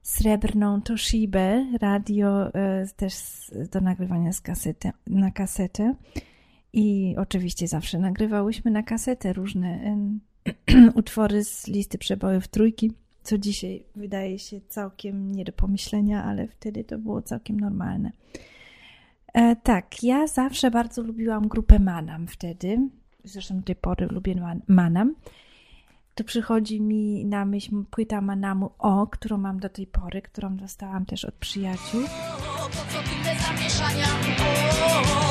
srebrną Toshibę, radio e, też do nagrywania z kasety, na kasetę. I oczywiście zawsze nagrywałyśmy na kasetę różne em, utwory z listy przebojów trójki, co dzisiaj wydaje się całkiem nie do pomyślenia, ale wtedy to było całkiem normalne. E, tak, ja zawsze bardzo lubiłam grupę Manam wtedy. Zresztą do tej pory lubię Man- Manam. To przychodzi mi na myśl płyta Manamu O, którą mam do tej pory, którą dostałam też od przyjaciół. zamieszania O, dość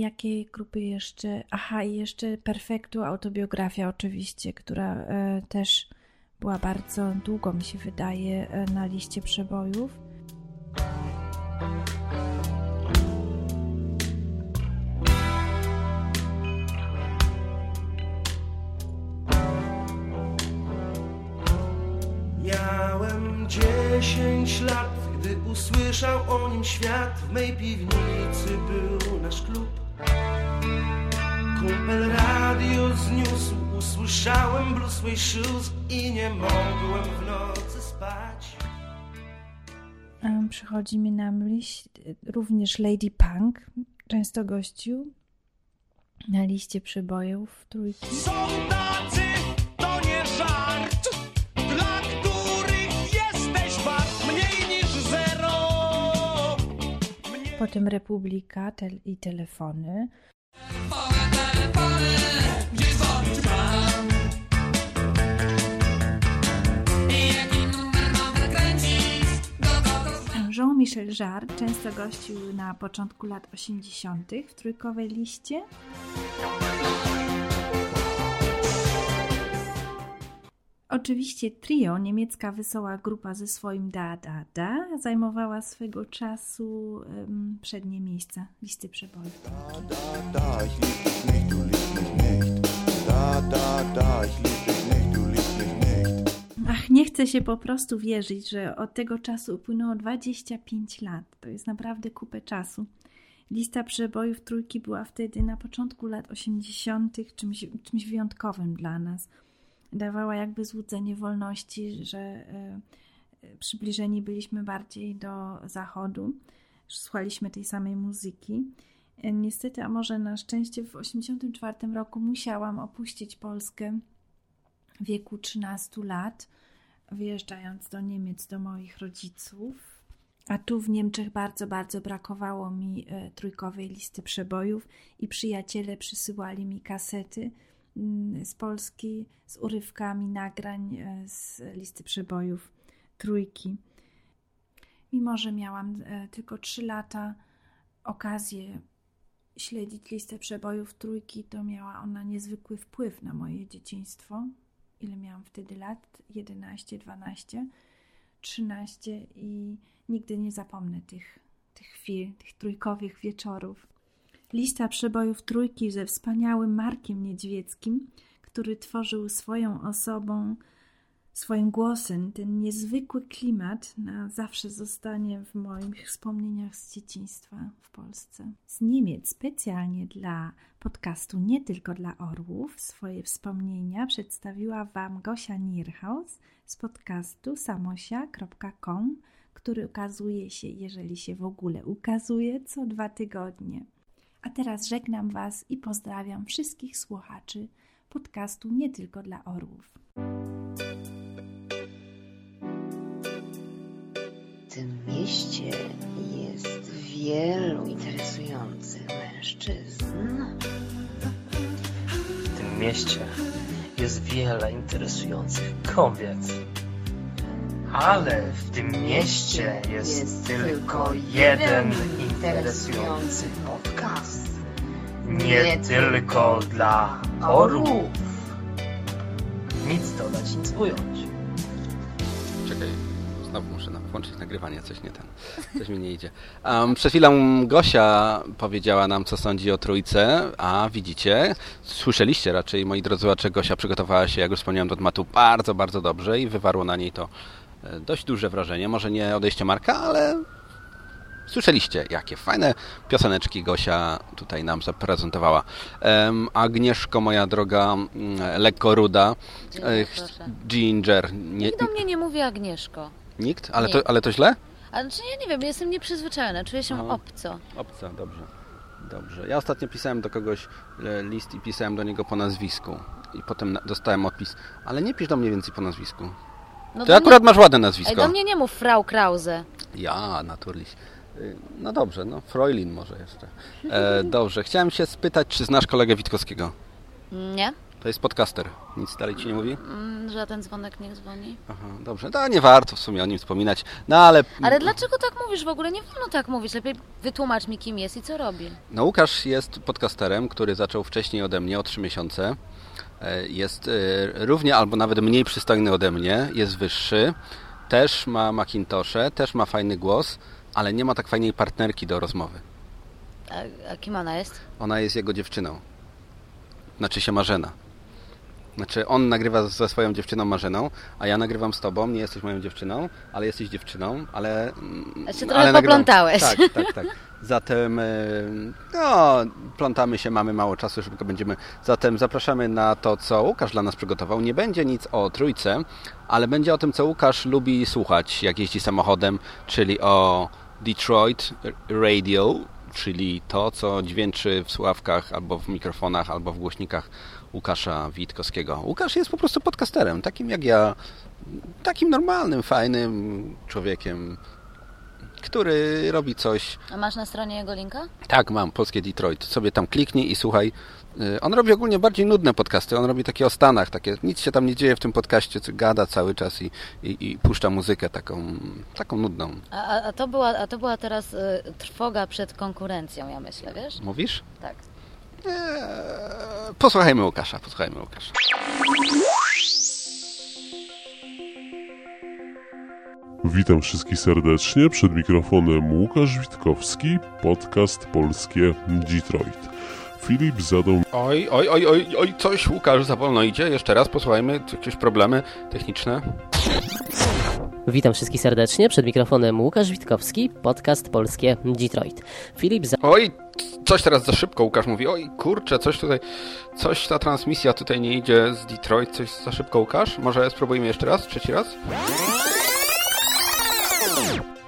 jakie grupy jeszcze? Aha, i jeszcze Perfektu, autobiografia oczywiście, która e, też była bardzo długo, mi się wydaje, e, na liście przebojów. Usłyszał o nim świat. W mej piwnicy był nasz klub. Kumpel radio zniósł, usłyszałem Blue Suede Shoes i nie mogłem w nocy spać. Przychodzi mi na myśl e, również Lady Punk, często gościł na liście przebojów trójki. Tacy Potem Republika tel i telefony. Jean-Michel Jarre często gościł na początku lat 80. w trójkowej liście. Oczywiście trio, niemiecka wesoła grupa ze swoim Da Da Da, zajmowała swego czasu em, przednie miejsca listy przebojów. Da, ich lieb dich nicht, du mich nicht. Da, da, da, ich lieb dich nicht, du mich nicht. Ach, nie chcę się po prostu wierzyć, że od tego czasu upłynęło 25 lat. To jest naprawdę kupę czasu. Lista przebojów trójki była wtedy na początku lat 80. czymś, czymś wyjątkowym dla nas. Dawała jakby złudzenie wolności, że e, e, przybliżeni byliśmy bardziej do zachodu, że słuchaliśmy tej samej muzyki. E, Niestety, a może na szczęście, w 1984 roku musiałam opuścić Polskę w wieku 13 lat, wyjeżdżając do Niemiec do moich rodziców. A tu w Niemczech bardzo, bardzo brakowało mi trójkowej listy przebojów i przyjaciele przysyłali mi kasety z Polski z urywkami nagrań e, z listy przebojów trójki. Mimo, że miałam e, tylko 3 lata okazję śledzić listę przebojów trójki, to miała ona niezwykły wpływ na moje dzieciństwo. Ile miałam wtedy lat? 11, 12, 13 i nigdy nie zapomnę tych, tych chwil, tych trójkowych wieczorów. Lista przebojów trójki ze wspaniałym Markiem Niedźwieckim, który tworzył swoją osobą, swoim głosem ten niezwykły klimat na zawsze zostanie w moich wspomnieniach z dzieciństwa w Polsce. Z Niemiec specjalnie dla podcastu Nie tylko dla orłów swoje wspomnienia przedstawiła Wam Gosia Nierhaus z podcastu samosia.com, który ukazuje się, jeżeli się w ogóle ukazuje, co dwa tygodnie. A teraz żegnam Was i pozdrawiam wszystkich słuchaczy podcastu Nie tylko dla orłów. W tym mieście jest wielu interesujących mężczyzn. W tym mieście jest wiele interesujących kobiet. Ale w tym mieście jest, Jest tylko jeden interesujący podcast. Nie Nie tylko dla orłów. Nic dodać, nic ująć. Czekaj, znowu muszę włączyć nagrywanie, coś nie ten, coś mi nie idzie. Um, przed chwilą Gosia powiedziała nam, co sądzi o trójce, a widzicie, słyszeliście raczej, moi drodzy słuchacze, Gosia przygotowała się, jak już wspomniałem, do tematu bardzo, bardzo dobrze i wywarło na niej to dość duże wrażenie. Może nie odejście Marka, ale słyszeliście, jakie fajne pioseneczki Gosia tutaj nam zaprezentowała. Agnieszko, moja droga, mm, lekko ruda, Ginger. Ginger, nie, Nikt do mnie nie mówi Agnieszko. Nikt? Ale Nie. to, ale to źle? Ale czy ja nie wiem, jestem nieprzyzwyczajona, czuję się obco. Obca, dobrze. Dobrze. Ja ostatnio pisałem do kogoś e, list i pisałem do niego po nazwisku. I potem dostałem odpis. Ale nie pisz do mnie więcej po nazwisku. No Ty akurat mnie- masz ładne Ej, nazwisko. do mnie nie mów Frau Krause. Ja, naturliś. Y, No dobrze, no Freulin może jeszcze. E, dobrze. Chciałem się spytać, czy znasz kolegę Witkowskiego? Nie? To jest podcaster. Nic dalej ci nie mówi? Mm, że ten dzwonek niech dzwoni. Aha, dobrze. No nie warto w sumie o nim wspominać. No ale... Ale dlaczego tak mówisz? W ogóle nie wolno tak mówić. Lepiej wytłumacz mi, kim jest i co robi. No Łukasz jest podcasterem, który zaczął wcześniej ode mnie, o trzy miesiące. E, Jest e, równie albo nawet mniej przystojny ode mnie, jest wyższy, też ma Macintosze, też ma fajny głos, ale nie ma tak fajnej partnerki do rozmowy. A, a kim ona jest? Ona jest jego dziewczyną. Znaczy się Marzena. Znaczy on nagrywa ze swoją dziewczyną Marzeną, a ja nagrywam z tobą, nie jesteś moją dziewczyną, ale jesteś dziewczyną, ale... Jeszcze trochę poplątałeś. Tak, tak, tak. Zatem, e, no, plątamy się, mamy mało czasu, szybko będziemy. Zatem zapraszamy na to, co Łukasz dla nas przygotował. Nie będzie nic o trójce, ale będzie o tym, co Łukasz lubi słuchać, jak jeździ samochodem, czyli o Detroit Radio, czyli to, co dźwięczy w słuchawkach, albo w mikrofonach, albo w głośnikach Łukasza Witkowskiego. Łukasz jest po prostu podcasterem, takim jak ja, takim normalnym, fajnym człowiekiem, który robi coś. A masz na stronie jego linka? Tak, mam, polskie Detroit. Sobie tam kliknij i słuchaj. Y, On robi ogólnie bardziej nudne podcasty. On robi takie o Stanach, takie, nic się tam nie dzieje w tym podcaście, gada cały czas i, i, i puszcza muzykę taką, taką nudną. A, a, a, to, była, a to była teraz y, trwoga przed konkurencją, ja myślę, wiesz? Mówisz? Tak. Posłuchajmy Łukasza, posłuchajmy Łukasza. Witam wszystkich serdecznie. Przed mikrofonem Łukasz Witkowski, podcast polskie Detroit. Filip zadał Oj, oj, oj, oj, oj, coś Łukasz za wolno idzie. Jeszcze raz posłuchajmy, jakieś problemy techniczne. Witam wszystkich serdecznie. Przed mikrofonem Łukasz Witkowski, podcast polskie Detroit. Filip za... Oj, coś teraz za szybko Łukasz mówi. Oj, kurczę, coś tutaj, coś ta transmisja tutaj nie idzie z Detroit, coś za szybko Łukasz. Może spróbujmy jeszcze raz, trzeci raz?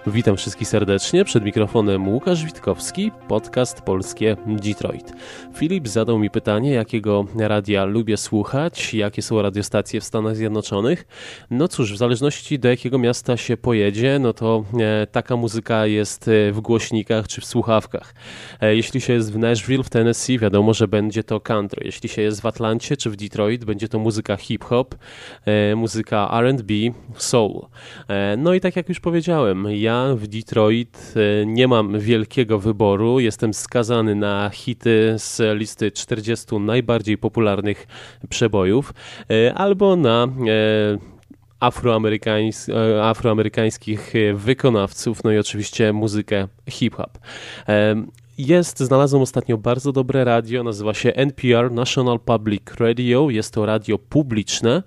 Witam wszystkich serdecznie. Przed mikrofonem Łukasz Witkowski, podcast polskie Detroit. Filip zadał mi pytanie, jakiego radia lubię słuchać, jakie są radiostacje w Stanach Zjednoczonych. No cóż, w zależności do jakiego miasta się pojedzie, no to e, taka muzyka jest e, w głośnikach czy w słuchawkach. E, jeśli się jest w Nashville, w Tennessee, wiadomo, że będzie to country. Jeśli się jest w Atlancie czy w Detroit, będzie to muzyka hip-hop, muzyka R&B, soul. No i tak jak już powiedziałem, ja w Detroit e, nie mam wielkiego wyboru. Jestem skazany na hity z listy 40 najbardziej popularnych przebojów e, albo na e, afroamerykańs afroamerykańskich wykonawców, no i oczywiście muzykę hip-hop. Jest, znalazłem ostatnio bardzo dobre radio, nazywa się NPR, National Public Radio. Jest to radio publiczne,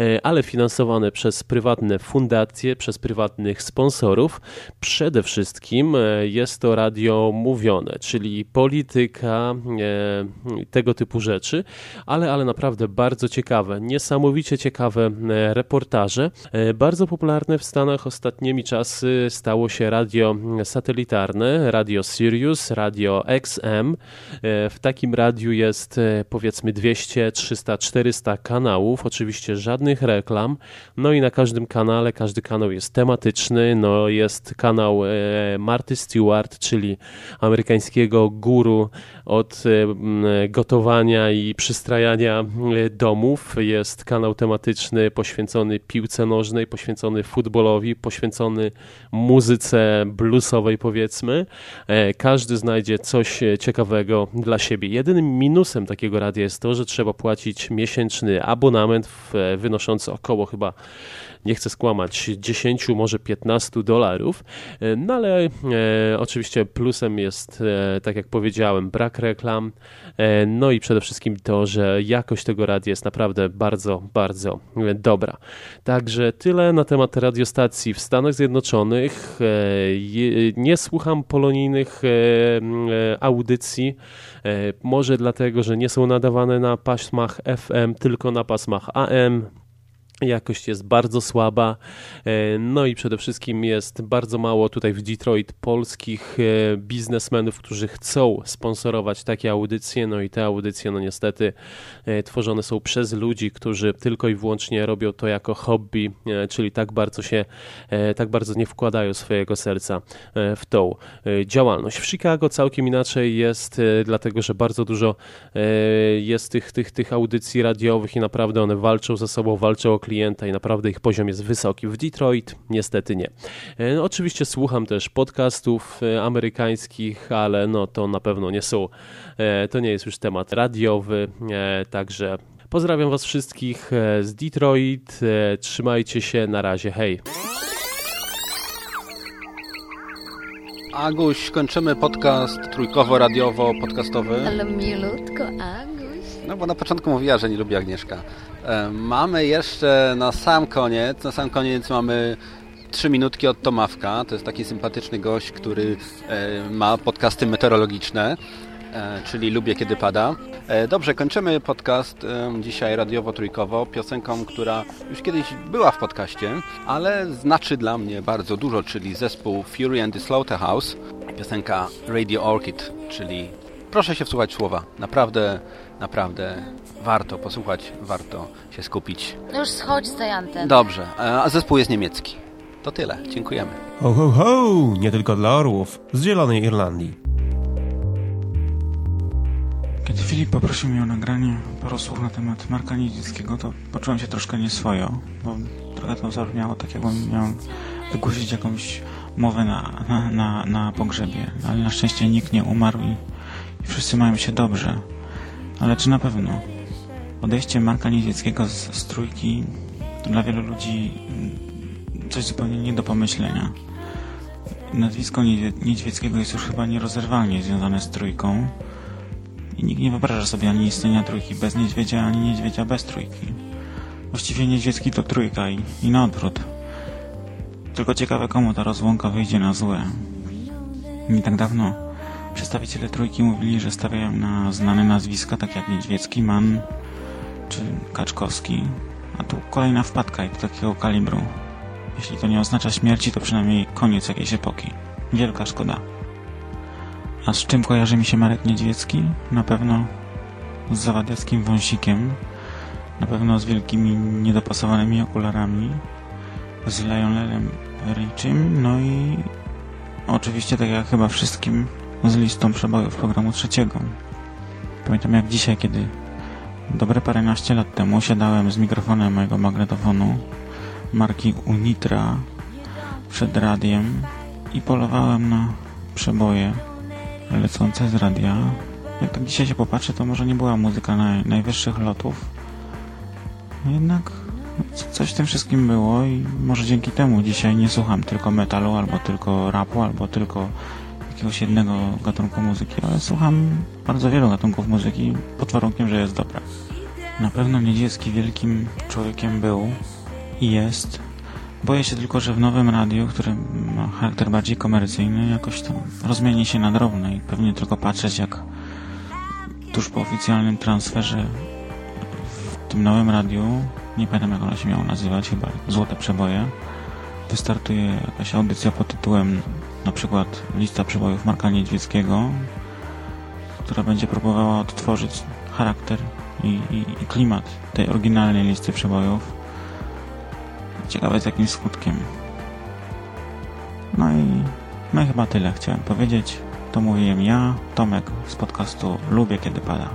e, ale finansowane przez prywatne fundacje, przez prywatnych sponsorów. Przede wszystkim e, jest to radio mówione, czyli polityka, e, tego typu rzeczy, ale, ale naprawdę bardzo ciekawe, niesamowicie ciekawe reportaże. Bardzo popularne w Stanach ostatnimi czasy stało się radio satelitarne, radio Sirius, radio XM. E, W takim radiu jest e, powiedzmy 200, 300, 400 kanałów, oczywiście żadnych reklam. No i na każdym kanale, każdy kanał jest tematyczny. No jest kanał e, Marty Stewart, czyli amerykańskiego guru od gotowania i przystrajania domów. Jest kanał tematyczny poświęcony piłce nożnej, poświęcony futbolowi, poświęcony muzyce bluesowej powiedzmy. Każdy znajdzie coś e, ciekawego dla siebie. Jedynym minusem takiego radia jest to, że trzeba płacić miesięczny abonament w- e, wynoszący około chyba nie chcę skłamać, 10, może 15 dolarów. E, No ale e, oczywiście plusem jest, e, tak jak powiedziałem, brak reklam. E, no i przede wszystkim to, że jakość tego radia jest naprawdę bardzo, bardzo dobra. Także tyle na temat radiostacji w Stanach Zjednoczonych. E, nie słucham polonijnych e, audycji. Może dlatego, że nie są nadawane na pasmach FM, tylko na pasmach AM. Jakość jest bardzo słaba, e, no i przede wszystkim jest bardzo mało tutaj w Detroit polskich e, biznesmenów, którzy chcą sponsorować takie audycje, no i te audycje, no niestety, e, tworzone są przez ludzi, którzy tylko i wyłącznie robią to jako hobby, czyli tak bardzo się, tak bardzo nie wkładają swojego serca w tą działalność. W Chicago całkiem inaczej jest, dlatego że bardzo dużo jest tych, tych, tych audycji radiowych i naprawdę one walczą ze sobą, walczą o klienta i naprawdę ich poziom jest wysoki. W Detroit niestety nie. E, no, oczywiście słucham też podcastów e, amerykańskich, ale no to na pewno nie są, e, to nie jest już temat radiowy, także pozdrawiam was wszystkich z Detroit, trzymajcie się, na razie, hej. Aguś, kończymy podcast trójkowo-radiowo-podcastowy. Ale milutko, Aguś. No bo na początku mówiła, że nie lubi Agnieszka. E, mamy jeszcze na sam koniec, na sam koniec mamy trzy minutki od Tomawka. To jest taki sympatyczny gość, który e, ma podcasty meteorologiczne, e, czyli Lubię Kiedy Pada. Dobrze, kończymy podcast dzisiaj radiowo-trójkowo piosenką, która już kiedyś była w podcaście, ale znaczy dla mnie bardzo dużo, czyli zespół Fury and the Slaughterhouse. Piosenka Radio Orchid, czyli proszę się wsłuchać słowa. Naprawdę naprawdę warto posłuchać, warto się skupić. No już schodź z tej anteny. Dobrze, a zespół jest niemiecki. To tyle, dziękujemy. Ho, ho, ho! Nie tylko dla orłów z Zielonej Irlandii. Kiedy Filip poprosił mnie o nagranie porosłów na temat Marka Niedzickiego, to poczułem się troszkę nieswojo, bo trochę to zabrzmiało tak, jakbym miał wygłosić jakąś mowę na, na, na, na pogrzebie. Ale na szczęście nikt nie umarł i, wszyscy mają się dobrze. Ale czy na pewno? Odejście Marka Niedźwieckiego z, z trójki to dla wielu ludzi mm, coś zupełnie nie do pomyślenia. Nazwisko Niedźwieckiego jest już chyba nierozerwalnie związane z trójką i nikt nie wyobraża sobie ani istnienia trójki bez niedźwiedzia, ani niedźwiedzia bez trójki. Właściwie niedźwiecki to trójka i, i na odwrót. Tylko ciekawe komu ta rozłąka wyjdzie na złe. Nie tak dawno Przedstawiciele trójki mówili, że stawiają na znane nazwiska, tak jak Niedźwiecki, Mann czy Kaczkowski. A tu kolejna wpadka i takiego kalibru. Jeśli to nie oznacza śmierci, to przynajmniej koniec jakiejś epoki. Wielka szkoda. A z czym kojarzy mi się Marek Niedźwiecki? Na pewno z zawadiackim wąsikiem, na pewno z wielkimi niedopasowanymi okularami, z Lionelem Richim, no i oczywiście tak jak chyba wszystkim z listą przebojów programu trzeciego. Pamiętam jak dzisiaj, kiedy dobre paręnaście lat temu siadałem z mikrofonem mojego magnetofonu marki Unitra przed radiem i polowałem na przeboje lecące z radia. Jak tak dzisiaj się popatrzy, to może nie była muzyka naj, najwyższych lotów. Jednak coś w tym wszystkim było i może dzięki temu dzisiaj nie słucham tylko metalu, albo tylko rapu, albo tylko jakiegoś jednego gatunku muzyki, ale słucham bardzo wielu gatunków muzyki pod warunkiem, że jest dobra. Na pewno Niedzielski wielkim człowiekiem był i jest. Boję się tylko, że w nowym radiu, które ma charakter bardziej komercyjny, jakoś tam rozmieni się na drobne i pewnie tylko patrzeć jak tuż po oficjalnym transferze w tym nowym radiu, nie pamiętam jak ona się miała nazywać, chyba Złote Przeboje, wystartuje jakaś audycja pod tytułem na przykład lista przebojów Marka Niedźwieckiego, która będzie próbowała odtworzyć charakter i, i, i klimat tej oryginalnej listy przebojów. Ciekawe z jakim skutkiem. No i, no i chyba tyle chciałem powiedzieć. To mówiłem ja, Tomek z podcastu Lubię Kiedy Pada.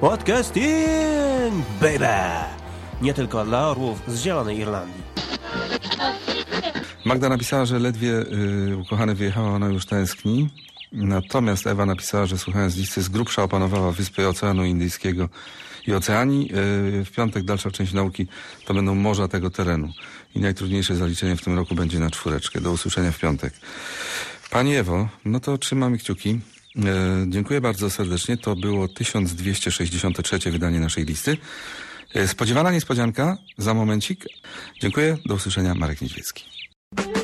Podcasting, baby! Nie tylko dla orłów z Zielonej Irlandii. Magda napisała, że ledwie y, ukochany wyjechała, ona już tęskni. Natomiast Ewa napisała, że słuchając listy z grubsza opanowała wyspy Oceanu Indyjskiego i Oceanii. Y, w piątek dalsza część nauki to będą morza tego terenu. I najtrudniejsze zaliczenie w tym roku będzie na czwóreczkę. Do usłyszenia w piątek. Pani Ewo, no to trzymamy kciuki. Y, dziękuję bardzo serdecznie. To było 1263 wydanie naszej listy. Y, spodziewana niespodzianka za momencik. Dziękuję. Do usłyszenia. Marek Niedźwiecki. you.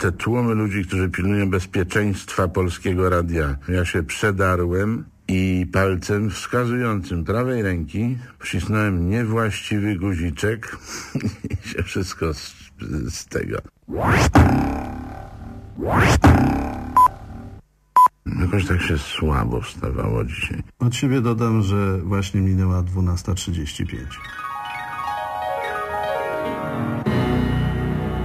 te tłumy ludzi, którzy pilnują bezpieczeństwa polskiego radia. Ja się przedarłem i palcem wskazującym prawej ręki przycisnąłem niewłaściwy guziczek i się wszystko z, z tego. Jakoś tak się słabo wstawało dzisiaj. Od siebie dodam, że właśnie minęła 12.35.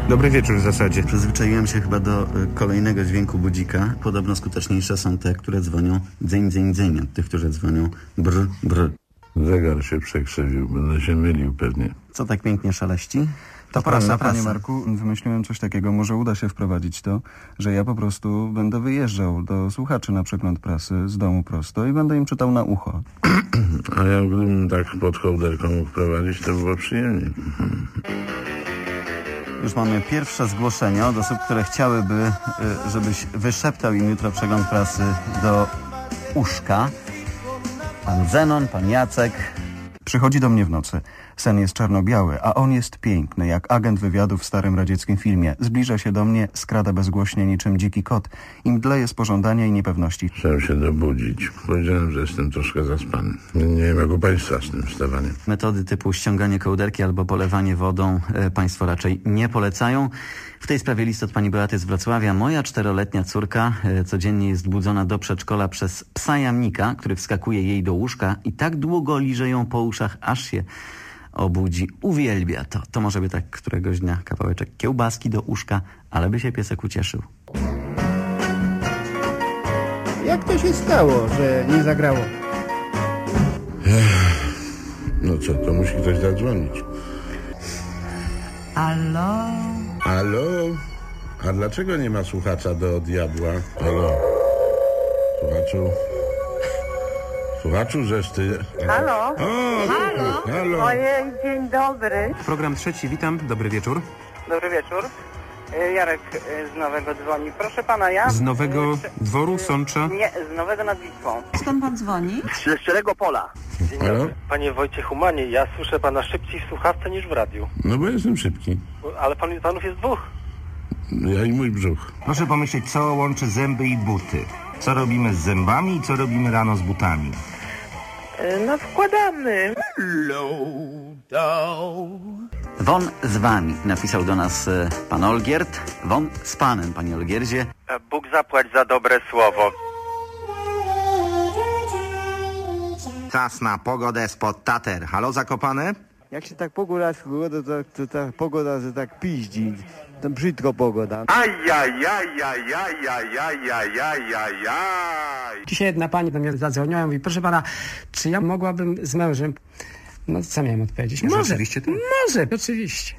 Dobry wieczór w zasadzie. Przyzwyczaiłem się chyba do y, kolejnego dźwięku budzika. Podobno skuteczniejsze są te, które dzwonią dzeń, dzeń, dzeń, od tych, które dzwonią br, br. Zegar się przekrzywił, będę się mylił pewnie. Co tak pięknie szaleści? To prasa, prawda, panie Marku, wymyśliłem coś takiego, może uda się wprowadzić to, że ja po prostu będę wyjeżdżał do słuchaczy na przegląd prasy z domu prosto i będę im czytał na ucho. A ja gdybym tak pod kołderką mógł prowadzić, to było przyjemnie. Już mamy pierwsze zgłoszenia od osób, które chciałyby, y, żebyś wyszeptał im jutro przegląd prasy do uszka. Pan Zenon, pan Jacek. Przychodzi do mnie w nocy. Sen jest czarno-biały, a on jest piękny, jak agent wywiadu w starym radzieckim filmie. Zbliża się do mnie, skrada bezgłośnie niczym dziki kot i mdleje z pożądania i niepewności. Chciałem się dobudzić. Powiedziałem, że jestem troszkę zaspany. Nie wiem, jak u państwa z tym wstawaniem. Metody typu ściąganie kołderki albo polewanie wodą e, państwo raczej nie polecają. W tej sprawie list od pani Beaty z Wrocławia. Moja czteroletnia córka e, codziennie jest budzona do przedszkola przez psa jamnika, który wskakuje jej do łóżka i tak długo liże ją po uszach, aż się obudzi. Uwielbia to. To może by tak któregoś dnia kawałeczek kiełbaski do uszka, ale by się piesek ucieszył. Jak to się stało, że nie zagrało? No co, to musi ktoś zadzwonić. Halo? Halo? A dlaczego nie ma słuchacza do diabła? Halo? Słuchaczu? Słuchaczu, żeż ty... Halo? O, Halo? halo. Ojej, dzień dobry. Program trzeci, witam, dobry wieczór. Dobry wieczór. E, Jarek e, z Nowego dzwoni. Proszę pana, ja... Z Nowego Dworu, Sącza. Nie, z Nowego nad Wisłą. Skąd pan dzwoni? Ze Szczerego Pola. Dzień dobry. Panie Wojciechu Manie, ja słyszę pana szybciej w słuchawce niż w radiu. No bo jestem szybki. Ale pan, panów jest dwóch. Ja i mój brzuch. Proszę pomyśleć, co łączy zęby i buty. Co robimy z zębami i co robimy rano z butami. No wkładamy. Won z wami, napisał do nas e, pan Olgierd. Won z panem, panie Olgierdzie. Bóg zapłać za dobre słowo. Czas na pogodę spod Tater. Halo Zakopane? Jak się tak pogoda składa, to, to ta pogoda, że tak piździ. To brzydko pogoda. Dzisiaj jedna pani do mnie zadzwoniła i mówi, proszę pana, czy ja mogłabym z mężem... No co miałem odpowiedzieć? Że oczywiście tak. Może, oczywiście.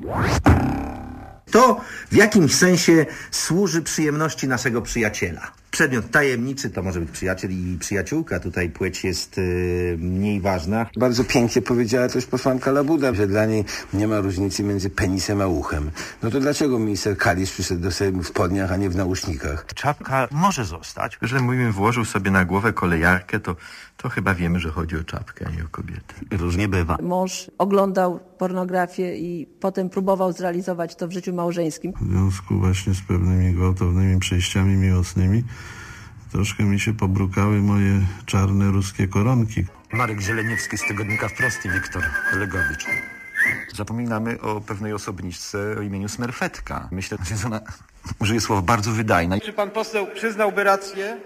To w jakimś sensie służy przyjemności naszego przyjaciela. Przedmiot tajemniczy to może być przyjaciel i przyjaciółka. Tutaj płeć jest y, mniej ważna. Bardzo pięknie powiedziała też posłanka Labuda, że dla niej nie ma różnicy między penisem a uchem. No to dlaczego minister Kalisz przyszedł do Sejmu w spodniach, a nie w nausznikach? Czapka może zostać. Jeżeli mówimy włożył sobie na głowę kolejarkę, to, to chyba wiemy, że chodzi o czapkę, a nie o kobietę. Różnie bywa. Mąż oglądał pornografię i potem próbował zrealizować to w życiu małżeńskim. W związku właśnie z pewnymi gwałtownymi przejściami miłosnymi troszkę mi się pobrukały moje czarne ruskie koronki. Marek Zieleniewski z tygodnika Wprost i Wiktor Legowicz. Zapominamy o pewnej osobniczce o imieniu Smerfetka. Myślę, że ona użyje słowa bardzo wydajna. Czy pan poseł przyznałby rację,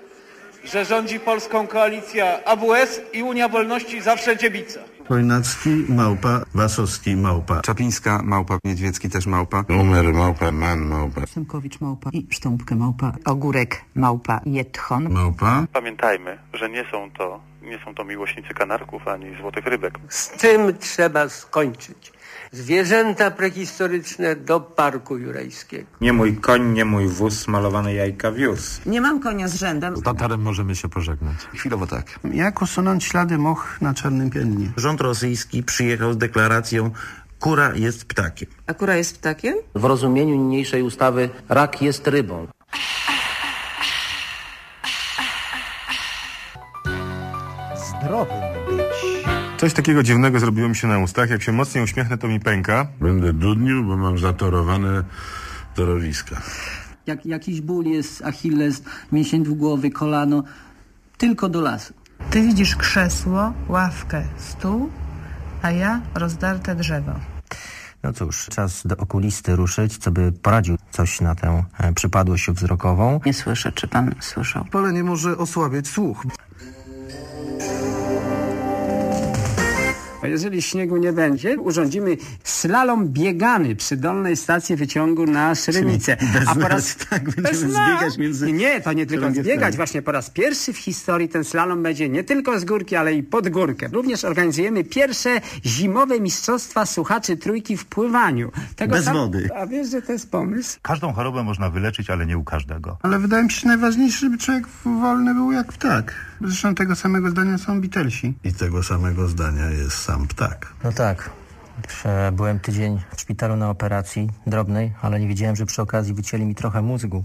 że rządzi polską koalicja AWS i Unia Wolności zawsze dziewica? Chojnacki małpa, Wasowski małpa. Czapińska małpa, Niedźwiecki też małpa. Numer małpa, man małpa. Szymkowicz małpa i Sztąpkę małpa. Ogórek małpa. Jetchon. Małpa? Pamiętajmy, że nie są to, nie są to miłośnicy kanarków ani złotych rybek. Z tym trzeba skończyć. Zwierzęta prehistoryczne do Parku Jurajskiego. Nie mój koń, nie mój wóz, malowane jajka wiózł. Nie mam konia z rzędem. Z Tatarem możemy się pożegnać. Chwilowo tak. Jak usunąć ślady moch na czarnym piętnie? Rząd rosyjski przyjechał z deklaracją Kura jest ptakiem. A kura jest ptakiem? W rozumieniu niniejszej ustawy rak jest rybą. Coś takiego dziwnego zrobiło mi się na ustach. Jak się mocniej uśmiechnę, to mi pęka. Będę dudnił, bo mam zatorowane torowiska. Jak jakiś ból jest, achilles, mięsień dwugłowy, kolano, tylko do lasu. Ty widzisz krzesło, ławkę, stół, a ja rozdarte drzewo. No cóż, czas do okulisty ruszyć, co by poradził coś na tę e, przypadłość wzrokową. Nie słyszę, czy pan słyszał? Palenie może osłabiać słuch. A jeżeli śniegu nie będzie, urządzimy slalom biegany przy dolnej stacji wyciągu na Szrynicę. bez A po raz tak, będziemy bez nas. zbiegać między Nie, to nie tylko zbiegać. Właśnie po raz pierwszy w historii ten slalom będzie nie tylko z górki, ale i pod górkę. Również organizujemy pierwsze zimowe mistrzostwa słuchaczy trójki w pływaniu. Tego Bez sam- wody. A wiesz, że to jest pomysł? Każdą chorobę można wyleczyć, ale nie u każdego. Ale wydaje mi się najważniejsze, żeby człowiek wolny był jak ptak. Zresztą tego samego zdania są Beatlesi. I tego samego zdania jest sam ptak. No tak. Byłem tydzień w szpitalu na operacji drobnej, ale nie wiedziałem, że przy okazji wycięli mi trochę mózgu.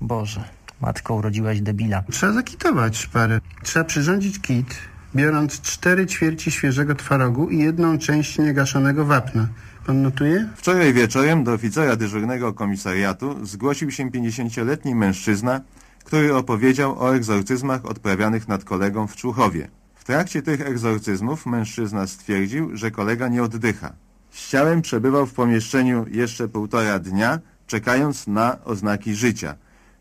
Boże, matko, urodziłaś debila. Trzeba zakitować szpary. Trzeba przyrządzić kit, biorąc cztery ćwierci świeżego twarogu i jedną część niegaszonego wapna. Pan notuje? Wczoraj wieczorem do oficera dyżurnego komisariatu zgłosił się 50-letni mężczyzna, który opowiedział o egzorcyzmach odprawianych nad kolegą w Człuchowie. W trakcie tych egzorcyzmów mężczyzna stwierdził, że kolega nie oddycha. Z ciałem przebywał w pomieszczeniu jeszcze półtora dnia, czekając na oznaki życia.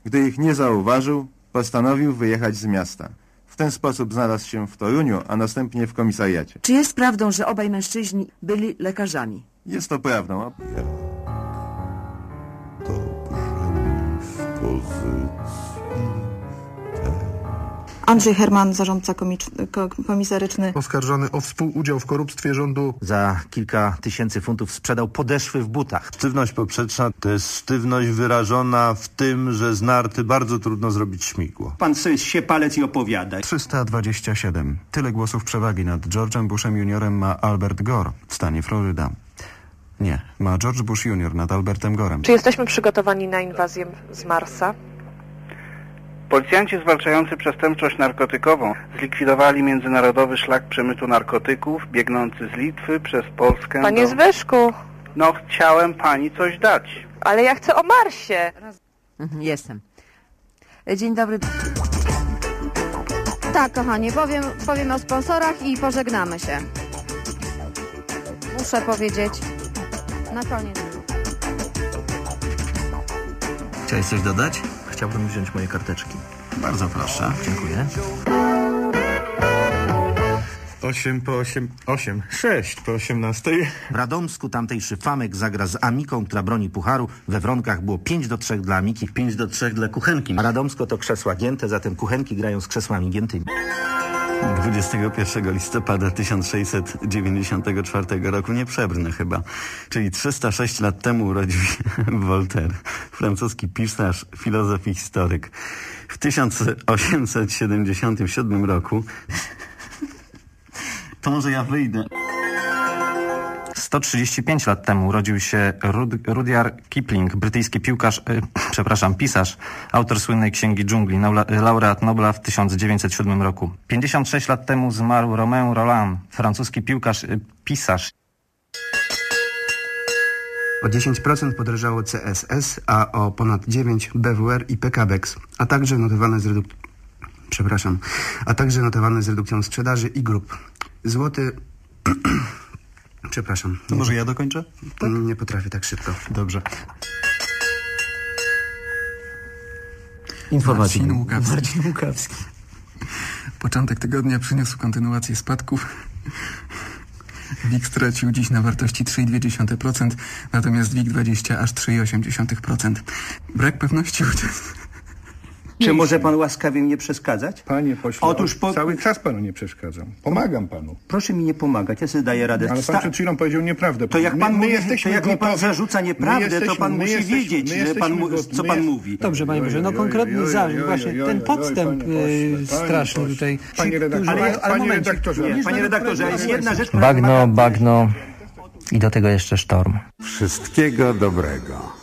Gdy ich nie zauważył, postanowił wyjechać z miasta. W ten sposób znalazł się w Toruniu, a następnie w komisariacie. Czy jest prawdą, że obaj mężczyźni byli lekarzami? Jest to prawdą. a- Andrzej Herman, zarządca komisaryczny. Oskarżony o współudział w korupstwie rządu. Za kilka tysięcy funtów sprzedał podeszwy w butach. Sztywność poprzeczna to jest sztywność wyrażona w tym, że z narty bardzo trudno zrobić śmigło. Pan sobie się palec i opowiada. 327. Tyle głosów przewagi nad George'em Bushem juniorem ma Albert Gore w stanie Floryda. Nie, ma George Bush junior nad Albertem Gorem. Czy jesteśmy przygotowani na inwazję z Marsa? Policjanci zwalczający przestępczość narkotykową zlikwidowali międzynarodowy szlak przemytu narkotyków biegnący z Litwy przez Polskę Panie do... Zbyszku, No chciałem pani coś dać. ale ja chcę o Marsie. Mhm, Jestem. Dzień dobry. Tak, kochanie, powiem, powiem o sponsorach i pożegnamy się. Muszę powiedzieć. Na koniec. Chciałeś coś dodać? Chciałbym wziąć moje karteczki. Bardzo proszę. Dziękuję. 8 po 8, 8, 6 po 18. W Radomsku tamtejszy Famek zagra z Amiką, która broni pucharu. We Wronkach było 5 do 3 dla Amiki. 5 do 3 dla kuchenki. A Radomsko to krzesła gięte, zatem kuchenki grają z krzesłami giętymi. 21 listopada 1694 roku, nie przebrnę chyba, czyli 306 lat temu urodził się Voltaire, francuski pisarz, filozof i historyk. W 1877 roku to może ja wyjdę. 135 lat temu urodził się Rud Rudyard Kipling, brytyjski piłkarz, y, przepraszam, pisarz, autor słynnej Księgi Dżungli, laureat Nobla w 1907 roku. 56 lat temu zmarł Romain Rolland, francuski piłkarz, y, pisarz. O 10% podrożało CSS, a o ponad 9 BWR i PKBEX, a także notowane z. Przepraszam, a także notowane z redukcją sprzedaży i grup. Złoty... Przepraszam. To może ja dokończę? Nie potrafię tak szybko. Dobrze. Informacji. Marcin Łukawski. Marcin Łukawski. Początek tygodnia przyniósł kontynuację spadków. WIG stracił dziś na wartości 3,2%, natomiast WIG20 aż 3,8%. Brak pewności uczestników. Czy może pan łaskawie mnie przeszkadzać? Panie pośle, Otóż po... cały czas panu nie przeszkadzam. Pomagam panu. Proszę mi nie pomagać, ja sobie daję radę. Ale pan przed chwilą powiedział nieprawdę. To jak My- pan my mówi, jesteśmy to jak mi pan gotowi- zarzuca my nieprawdę, to jesteśmy- pan my musi jesteśmy- wiedzieć, my że pan, gotowi- co my pan mówi. Dobrze, panie Boże, no konkretny zarzut, właśnie ten podstęp y, straszny tutaj. Panie redaktorze, panie redaktorze, nie, panie redaktorze, jest jedna rzecz, która Bagno, bagno i do tego jeszcze sztorm. Wszystkiego dobrego.